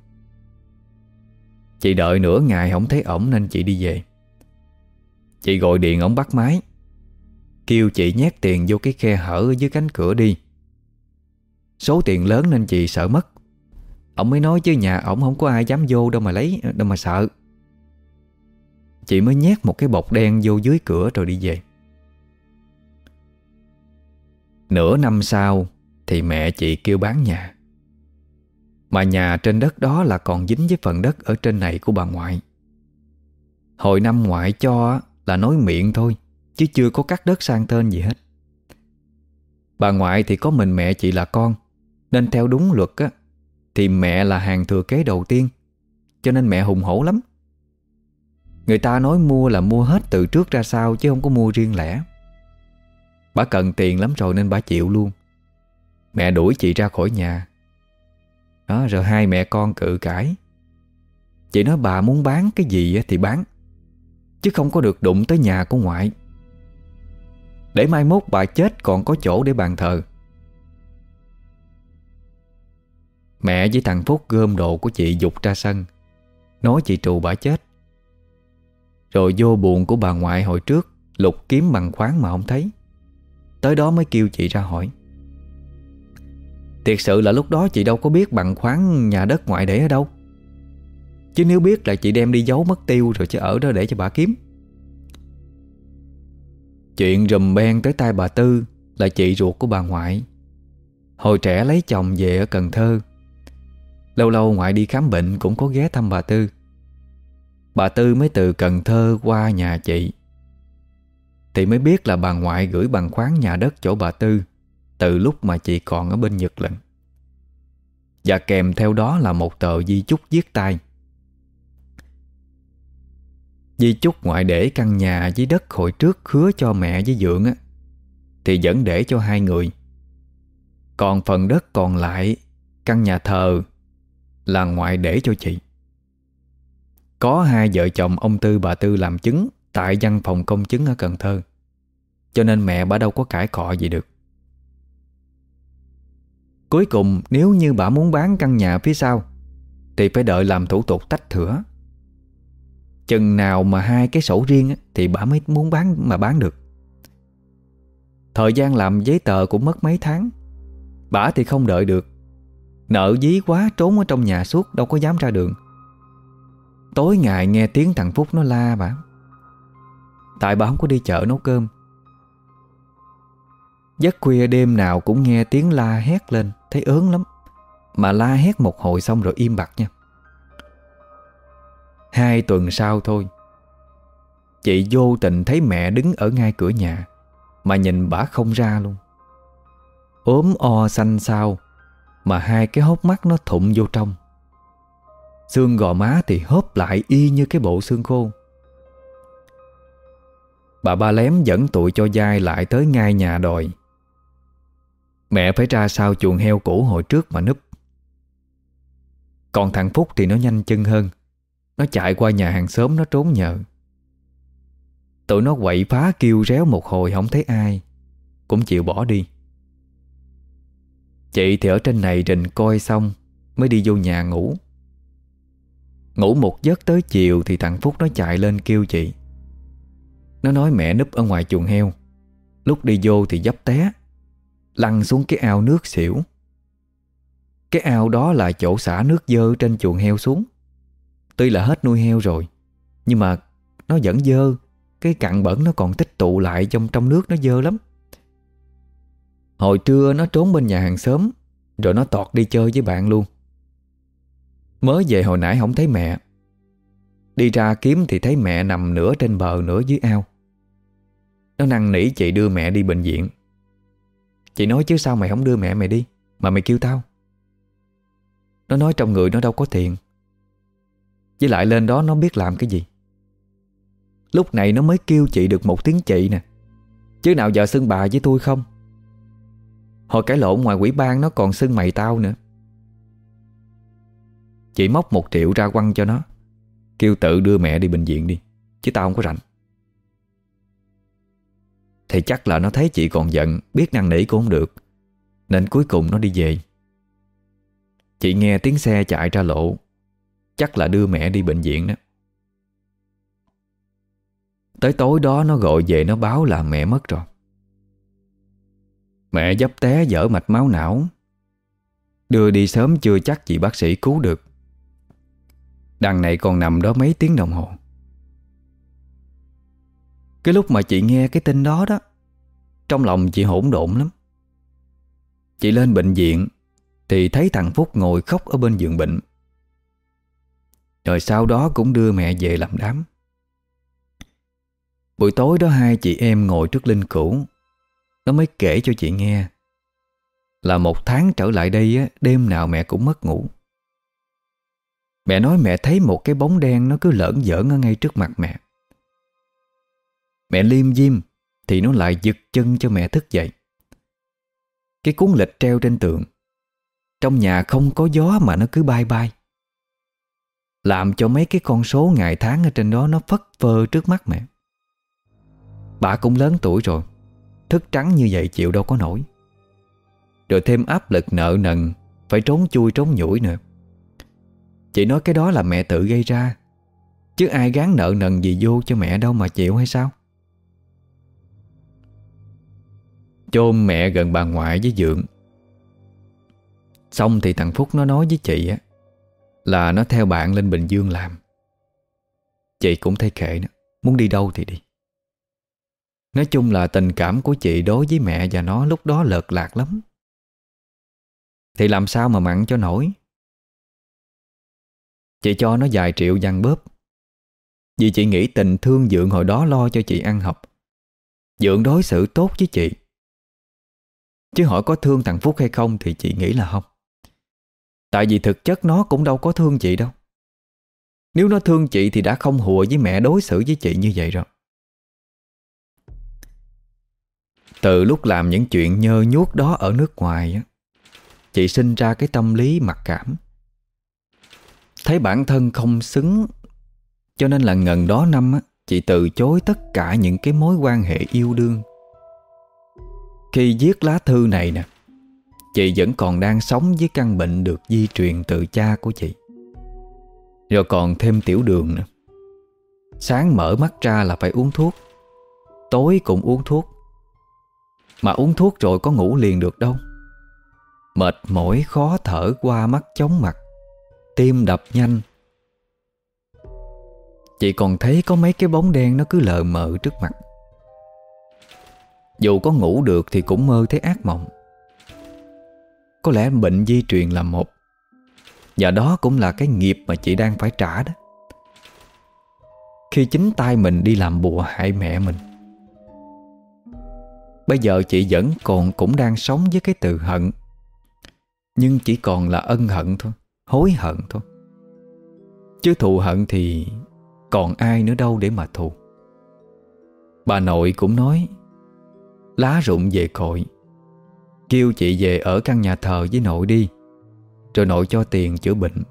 Chị đợi nửa ngày không thấy ổng nên chị đi về. Chị gọi điện ổng bắt máy. Kêu chị nhét tiền vô cái khe hở dưới cánh cửa đi. Số tiền lớn nên chị sợ mất. Ông mới nói chứ nhà ổng không có ai dám vô đâu mà lấy, Đâu mà sợ. Chị mới nhét một cái bọc đen vô dưới cửa rồi đi về. Nửa năm sau Thì mẹ chị kêu bán nhà. Mà nhà trên đất đó là còn dính với phần đất Ở trên này của bà ngoại. Hồi năm ngoại cho là nói miệng thôi, Chứ chưa có cắt đất sang tên gì hết. Bà ngoại thì có mình mẹ chị là con, Nên theo đúng luật á, Thì mẹ là hàng thừa kế đầu tiên, Cho nên mẹ hùng hổ lắm. Người ta nói mua là mua hết từ trước ra sau Chứ không có mua riêng lẻ. Bà cần tiền lắm rồi nên bà chịu luôn. Mẹ đuổi chị ra khỏi nhà. Đó, rồi hai mẹ con cự cãi. Chị nói bà muốn bán cái gì thì bán, Chứ không có được đụng tới nhà của ngoại. Để mai mốt bà chết còn có chỗ để bàn thờ. Mẹ với thằng Phúc gom đồ của chị dục ra sân, Nói chị trù bà chết. Rồi vô buồn của bà ngoại hồi trước, Lục kiếm bằng khoáng mà không thấy. Tới đó mới kêu chị ra hỏi. Thiệt sự là lúc đó chị đâu có biết bằng khoáng nhà đất ngoại để ở đâu. Chứ nếu biết là chị đem đi giấu mất tiêu rồi chứ ở đó để cho bà kiếm. Chuyện rùm ben tới tay bà Tư Là chị ruột của bà ngoại. Hồi trẻ lấy chồng về ở Cần Thơ. Lâu lâu ngoại đi khám bệnh Cũng có ghé thăm bà Tư. Bà Tư mới từ Cần Thơ qua nhà chị. Thì mới biết là bà ngoại gửi bằng khoáng nhà đất chỗ bà Tư, Từ lúc mà chị còn ở bên Nhật lận. Và kèm theo đó là một tờ di chúc viết tay. Di chúc ngoại để căn nhà với đất hồi trước khứa cho mẹ với Dượng á, Thì vẫn để cho hai người. Còn phần đất còn lại, Căn nhà thờ Là ngoại để cho chị. Có hai vợ chồng ông Tư, bà Tư làm chứng Tại văn phòng công chứng ở Cần Thơ. Cho nên mẹ bà đâu có cãi cọ gì được. Cuối cùng, nếu như bà muốn bán căn nhà phía sau, Thì phải đợi làm thủ tục tách thửa. Chừng nào mà hai cái sổ riêng Thì bà mới muốn bán mà bán được. Thời gian làm giấy tờ cũng mất mấy tháng. Bà thì không đợi được. Nợ dí quá trốn ở trong nhà suốt, Đâu có dám ra đường. Tối ngày nghe tiếng thằng Phúc nó la bà. Tại bà không có đi chợ nấu cơm. Giấc khuya đêm nào cũng nghe tiếng la hét lên, Thấy ớn lắm. Mà la hét một hồi xong rồi im bặt nha. Hai tuần sau thôi, Chị vô tình thấy mẹ đứng ở ngay cửa nhà, Mà nhìn bà không ra luôn. Ốm o xanh xao, Mà hai cái hốc mắt nó thụm vô trong. Xương gò má thì hớp lại y như cái bộ xương khô. Bà ba lém dẫn tụi cho dai lại tới ngay nhà đòi. Mẹ phải ra sau chuồng heo cũ hồi trước mà núp. Còn thằng Phúc thì nó nhanh chân hơn. Nó chạy qua nhà hàng xóm nó trốn nhờ. Tụi nó quậy phá kêu réo một hồi không thấy ai. Cũng chịu bỏ đi. Chị thì ở trên này rình coi xong, Mới đi vô nhà ngủ. Ngủ một giấc tới chiều Thì thằng Phúc nó chạy lên kêu chị. Nó nói mẹ núp ở ngoài chuồng heo. Lúc đi vô thì dấp té, Lăn xuống cái ao nước xỉu. Cái ao đó là chỗ xả nước dơ trên chuồng heo xuống. Tuy là hết nuôi heo rồi, Nhưng mà nó vẫn dơ. Cái cặn bẩn nó còn tích tụ lại trong trong nước nó dơ lắm. Hồi trưa nó trốn bên nhà hàng xóm, Rồi nó tọt đi chơi với bạn luôn. Mới về hồi nãy không thấy mẹ. Đi ra kiếm thì thấy mẹ nằm nửa trên bờ nửa dưới ao. Nó năn nỉ chị đưa mẹ đi bệnh viện. Chị nói chứ sao mày không đưa mẹ mày đi, Mà mày kêu tao. Nó nói trong người nó đâu có tiền. Với lại lên đó nó biết làm cái gì. Lúc này nó mới kêu chị được một tiếng chị nè. Chứ nào giờ xưng bà với tôi không? Hồi cái lộn ngoài quỷ ban nó còn xưng mày tao nữa. Chị móc một triệu ra quăng cho nó. Kêu tự đưa mẹ đi bệnh viện đi, Chứ tao không có rảnh. Thì chắc là nó thấy chị còn giận, Biết năng nỉ cũng không được, Nên cuối cùng nó đi về. Chị nghe tiếng xe chạy ra lộ, Chắc là đưa mẹ đi bệnh viện đó. Tới tối đó nó gọi về nó báo là mẹ mất rồi. Mẹ dấp té dở mạch máu não. Đưa đi sớm chưa chắc chị bác sĩ cứu được. Đằng này còn nằm đó mấy tiếng đồng hồ. Cái lúc mà chị nghe cái tin đó đó Trong lòng chị hỗn độn lắm. Chị lên bệnh viện Thì thấy thằng Phúc ngồi khóc ở bên giường bệnh. Rồi sau đó cũng đưa mẹ về làm đám. Buổi tối đó hai chị em ngồi trước linh cữu. Nó mới kể cho chị nghe Là một tháng trở lại đây á, Đêm nào mẹ cũng mất ngủ. Mẹ nói mẹ thấy một cái bóng đen Nó cứ lởn giỡn ở ngay trước mặt mẹ. Mẹ liêm diêm Thì nó lại giật chân cho mẹ thức dậy. Cái cuốn lịch treo trên tường. Trong nhà không có gió mà nó cứ bay bay. Làm cho mấy cái con số ngày tháng ở trên đó Nó phất phơ trước mắt mẹ. Bà cũng lớn tuổi rồi, Thức trắng như vậy chịu đâu có nổi. Rồi thêm áp lực nợ nần, Phải trốn chui trốn nhủi nữa. Chị nói cái đó là mẹ tự gây ra. Chứ ai gán nợ nần gì vô cho mẹ đâu mà chịu hay sao? Chôn mẹ gần bà ngoại với dượng. Xong thì thằng Phúc nó nói với chị á, Là nó theo bạn lên Bình Dương làm. Chị cũng thấy kệ nó Muốn đi đâu thì đi. Nói chung là tình cảm của chị đối với mẹ và nó lúc đó lợt lạc lắm. Thì làm sao mà mặn cho nổi? Chị cho nó vài triệu dằn bóp. Vì chị nghĩ tình thương Dượng hồi đó lo cho chị ăn học. Dượng đối xử tốt với chị. Chứ hỏi có thương thằng Phúc hay không Thì chị nghĩ là không. Tại vì thực chất nó cũng đâu có thương chị đâu. Nếu nó thương chị Thì đã không hùa với mẹ đối xử với chị như vậy rồi. Từ lúc làm những chuyện nhơ nhuốc đó ở nước ngoài Chị sinh ra cái tâm lý mặc cảm. Thấy bản thân không xứng. Cho nên là ngần đó năm á, Chị từ chối tất cả những cái mối quan hệ yêu đương. Khi viết lá thư này nè Chị vẫn còn đang sống với căn bệnh được di truyền từ cha của chị. Rồi còn thêm tiểu đường nữa. Sáng mở mắt ra là phải uống thuốc. Tối cũng uống thuốc. Mà uống thuốc rồi có ngủ liền được đâu. Mệt mỏi khó thở qua mắt chóng mặt. Tim đập nhanh. Chị còn thấy có mấy cái bóng đen nó cứ lờ mờ trước mặt. Dù có ngủ được thì cũng mơ thấy ác mộng. Có lẽ bệnh di truyền là một, Và đó cũng là cái nghiệp mà chị đang phải trả đó. Khi chính tay mình đi làm bùa hại mẹ mình, Bây giờ chị vẫn còn cũng đang sống với cái từ hận, Nhưng chỉ còn là ân hận thôi. Hối hận thôi. Chứ thù hận thì Còn ai nữa đâu để mà thù. Bà nội cũng nói, Lá rụng về cội, Kêu chị về ở căn nhà thờ với nội đi, Rồi nội cho tiền chữa bệnh.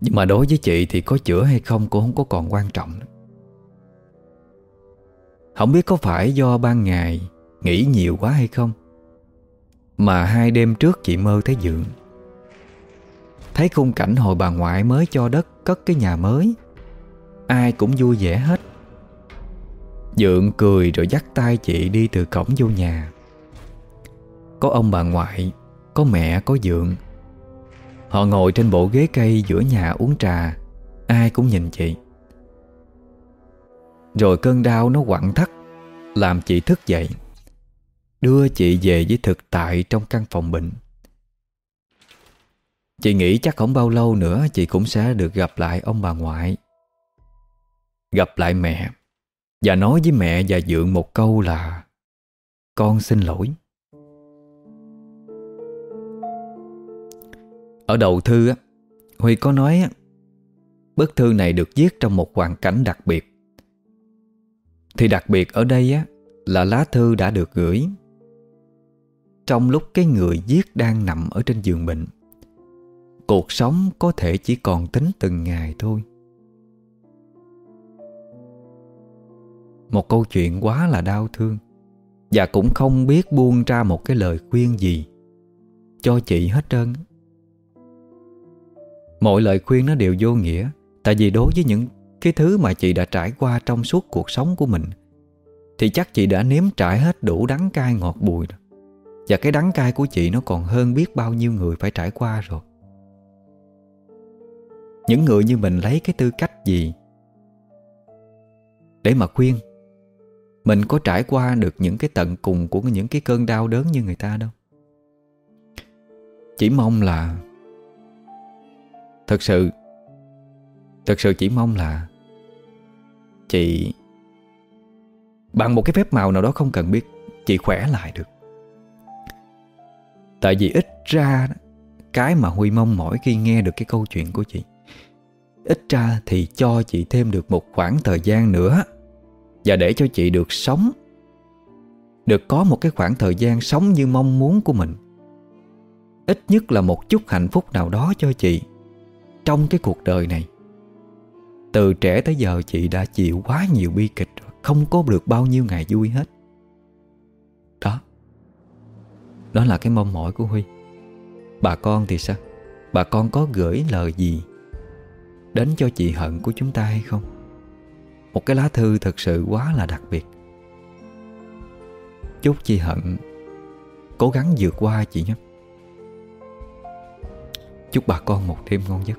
Nhưng mà đối với chị thì có chữa hay không Cũng không có còn quan trọng Không biết có phải do ban ngày Nghĩ nhiều quá hay không, Mà hai đêm trước chị mơ thấy Dượng Thấy khung cảnh hồi bà ngoại mới cho đất, cất cái nhà mới. Ai cũng vui vẻ hết. Dượng cười rồi dắt tay chị đi từ cổng vô nhà. Có ông bà ngoại, Có mẹ, có dượng. Họ ngồi trên bộ ghế cây giữa nhà uống trà. Ai cũng nhìn chị. Rồi cơn đau nó quặn thắt, Làm chị thức dậy. Đưa chị về với thực tại trong căn phòng bệnh. Chị nghĩ chắc không bao lâu nữa Chị cũng sẽ được gặp lại ông bà ngoại. Gặp lại mẹ, Và nói với mẹ và Dượng một câu là, Con xin lỗi. Ở đầu thư Huy có nói Bức thư này được viết trong một hoàn cảnh đặc biệt. Thì đặc biệt ở đây á, Là lá thư đã được gửi. Trong lúc cái người viết đang nằm ở trên giường bệnh Cuộc sống có thể chỉ còn tính từng ngày thôi. Một câu chuyện quá là đau thương, Và cũng không biết buông ra một cái lời khuyên gì Cho chị hết trơn Mọi lời khuyên nó đều vô nghĩa, Tại vì đối với những cái thứ mà chị đã trải qua trong suốt cuộc sống của mình, Thì chắc chị đã nếm trải hết đủ đắng cay ngọt bùi rồi. Và cái đắng cay của chị nó còn hơn biết bao nhiêu người phải trải qua rồi những người như mình lấy cái tư cách gì? Để mà khuyên, Mình có trải qua được những cái tận cùng Của những cái cơn đau đớn như người ta đâu. Chỉ mong là, Thật sự Thật sự chỉ mong là Chị Bằng một cái phép màu nào đó không cần biết, Chị khỏe lại được. Tại vì ít ra Cái mà Huy mong mỏi khi nghe được cái câu chuyện của chị. Ít ra thì cho chị thêm được một khoảng thời gian nữa, Và để cho chị được sống, Được có một cái khoảng thời gian sống như mong muốn của mình. Ít nhất là một chút hạnh phúc nào đó cho chị Trong cái cuộc đời này. Từ trẻ tới giờ chị đã chịu quá nhiều bi kịch rồi, Không có được bao nhiêu ngày vui hết. Đó. Đó là cái mong mỏi của Huy. Bà con thì sao? Bà con có gửi lời gì Đến cho chị Hận của chúng ta hay không? Một cái lá thư thật sự quá là đặc biệt. Chúc chị Hận Cố gắng vượt qua chị nhé. Chúc bà con một đêm ngon giấc.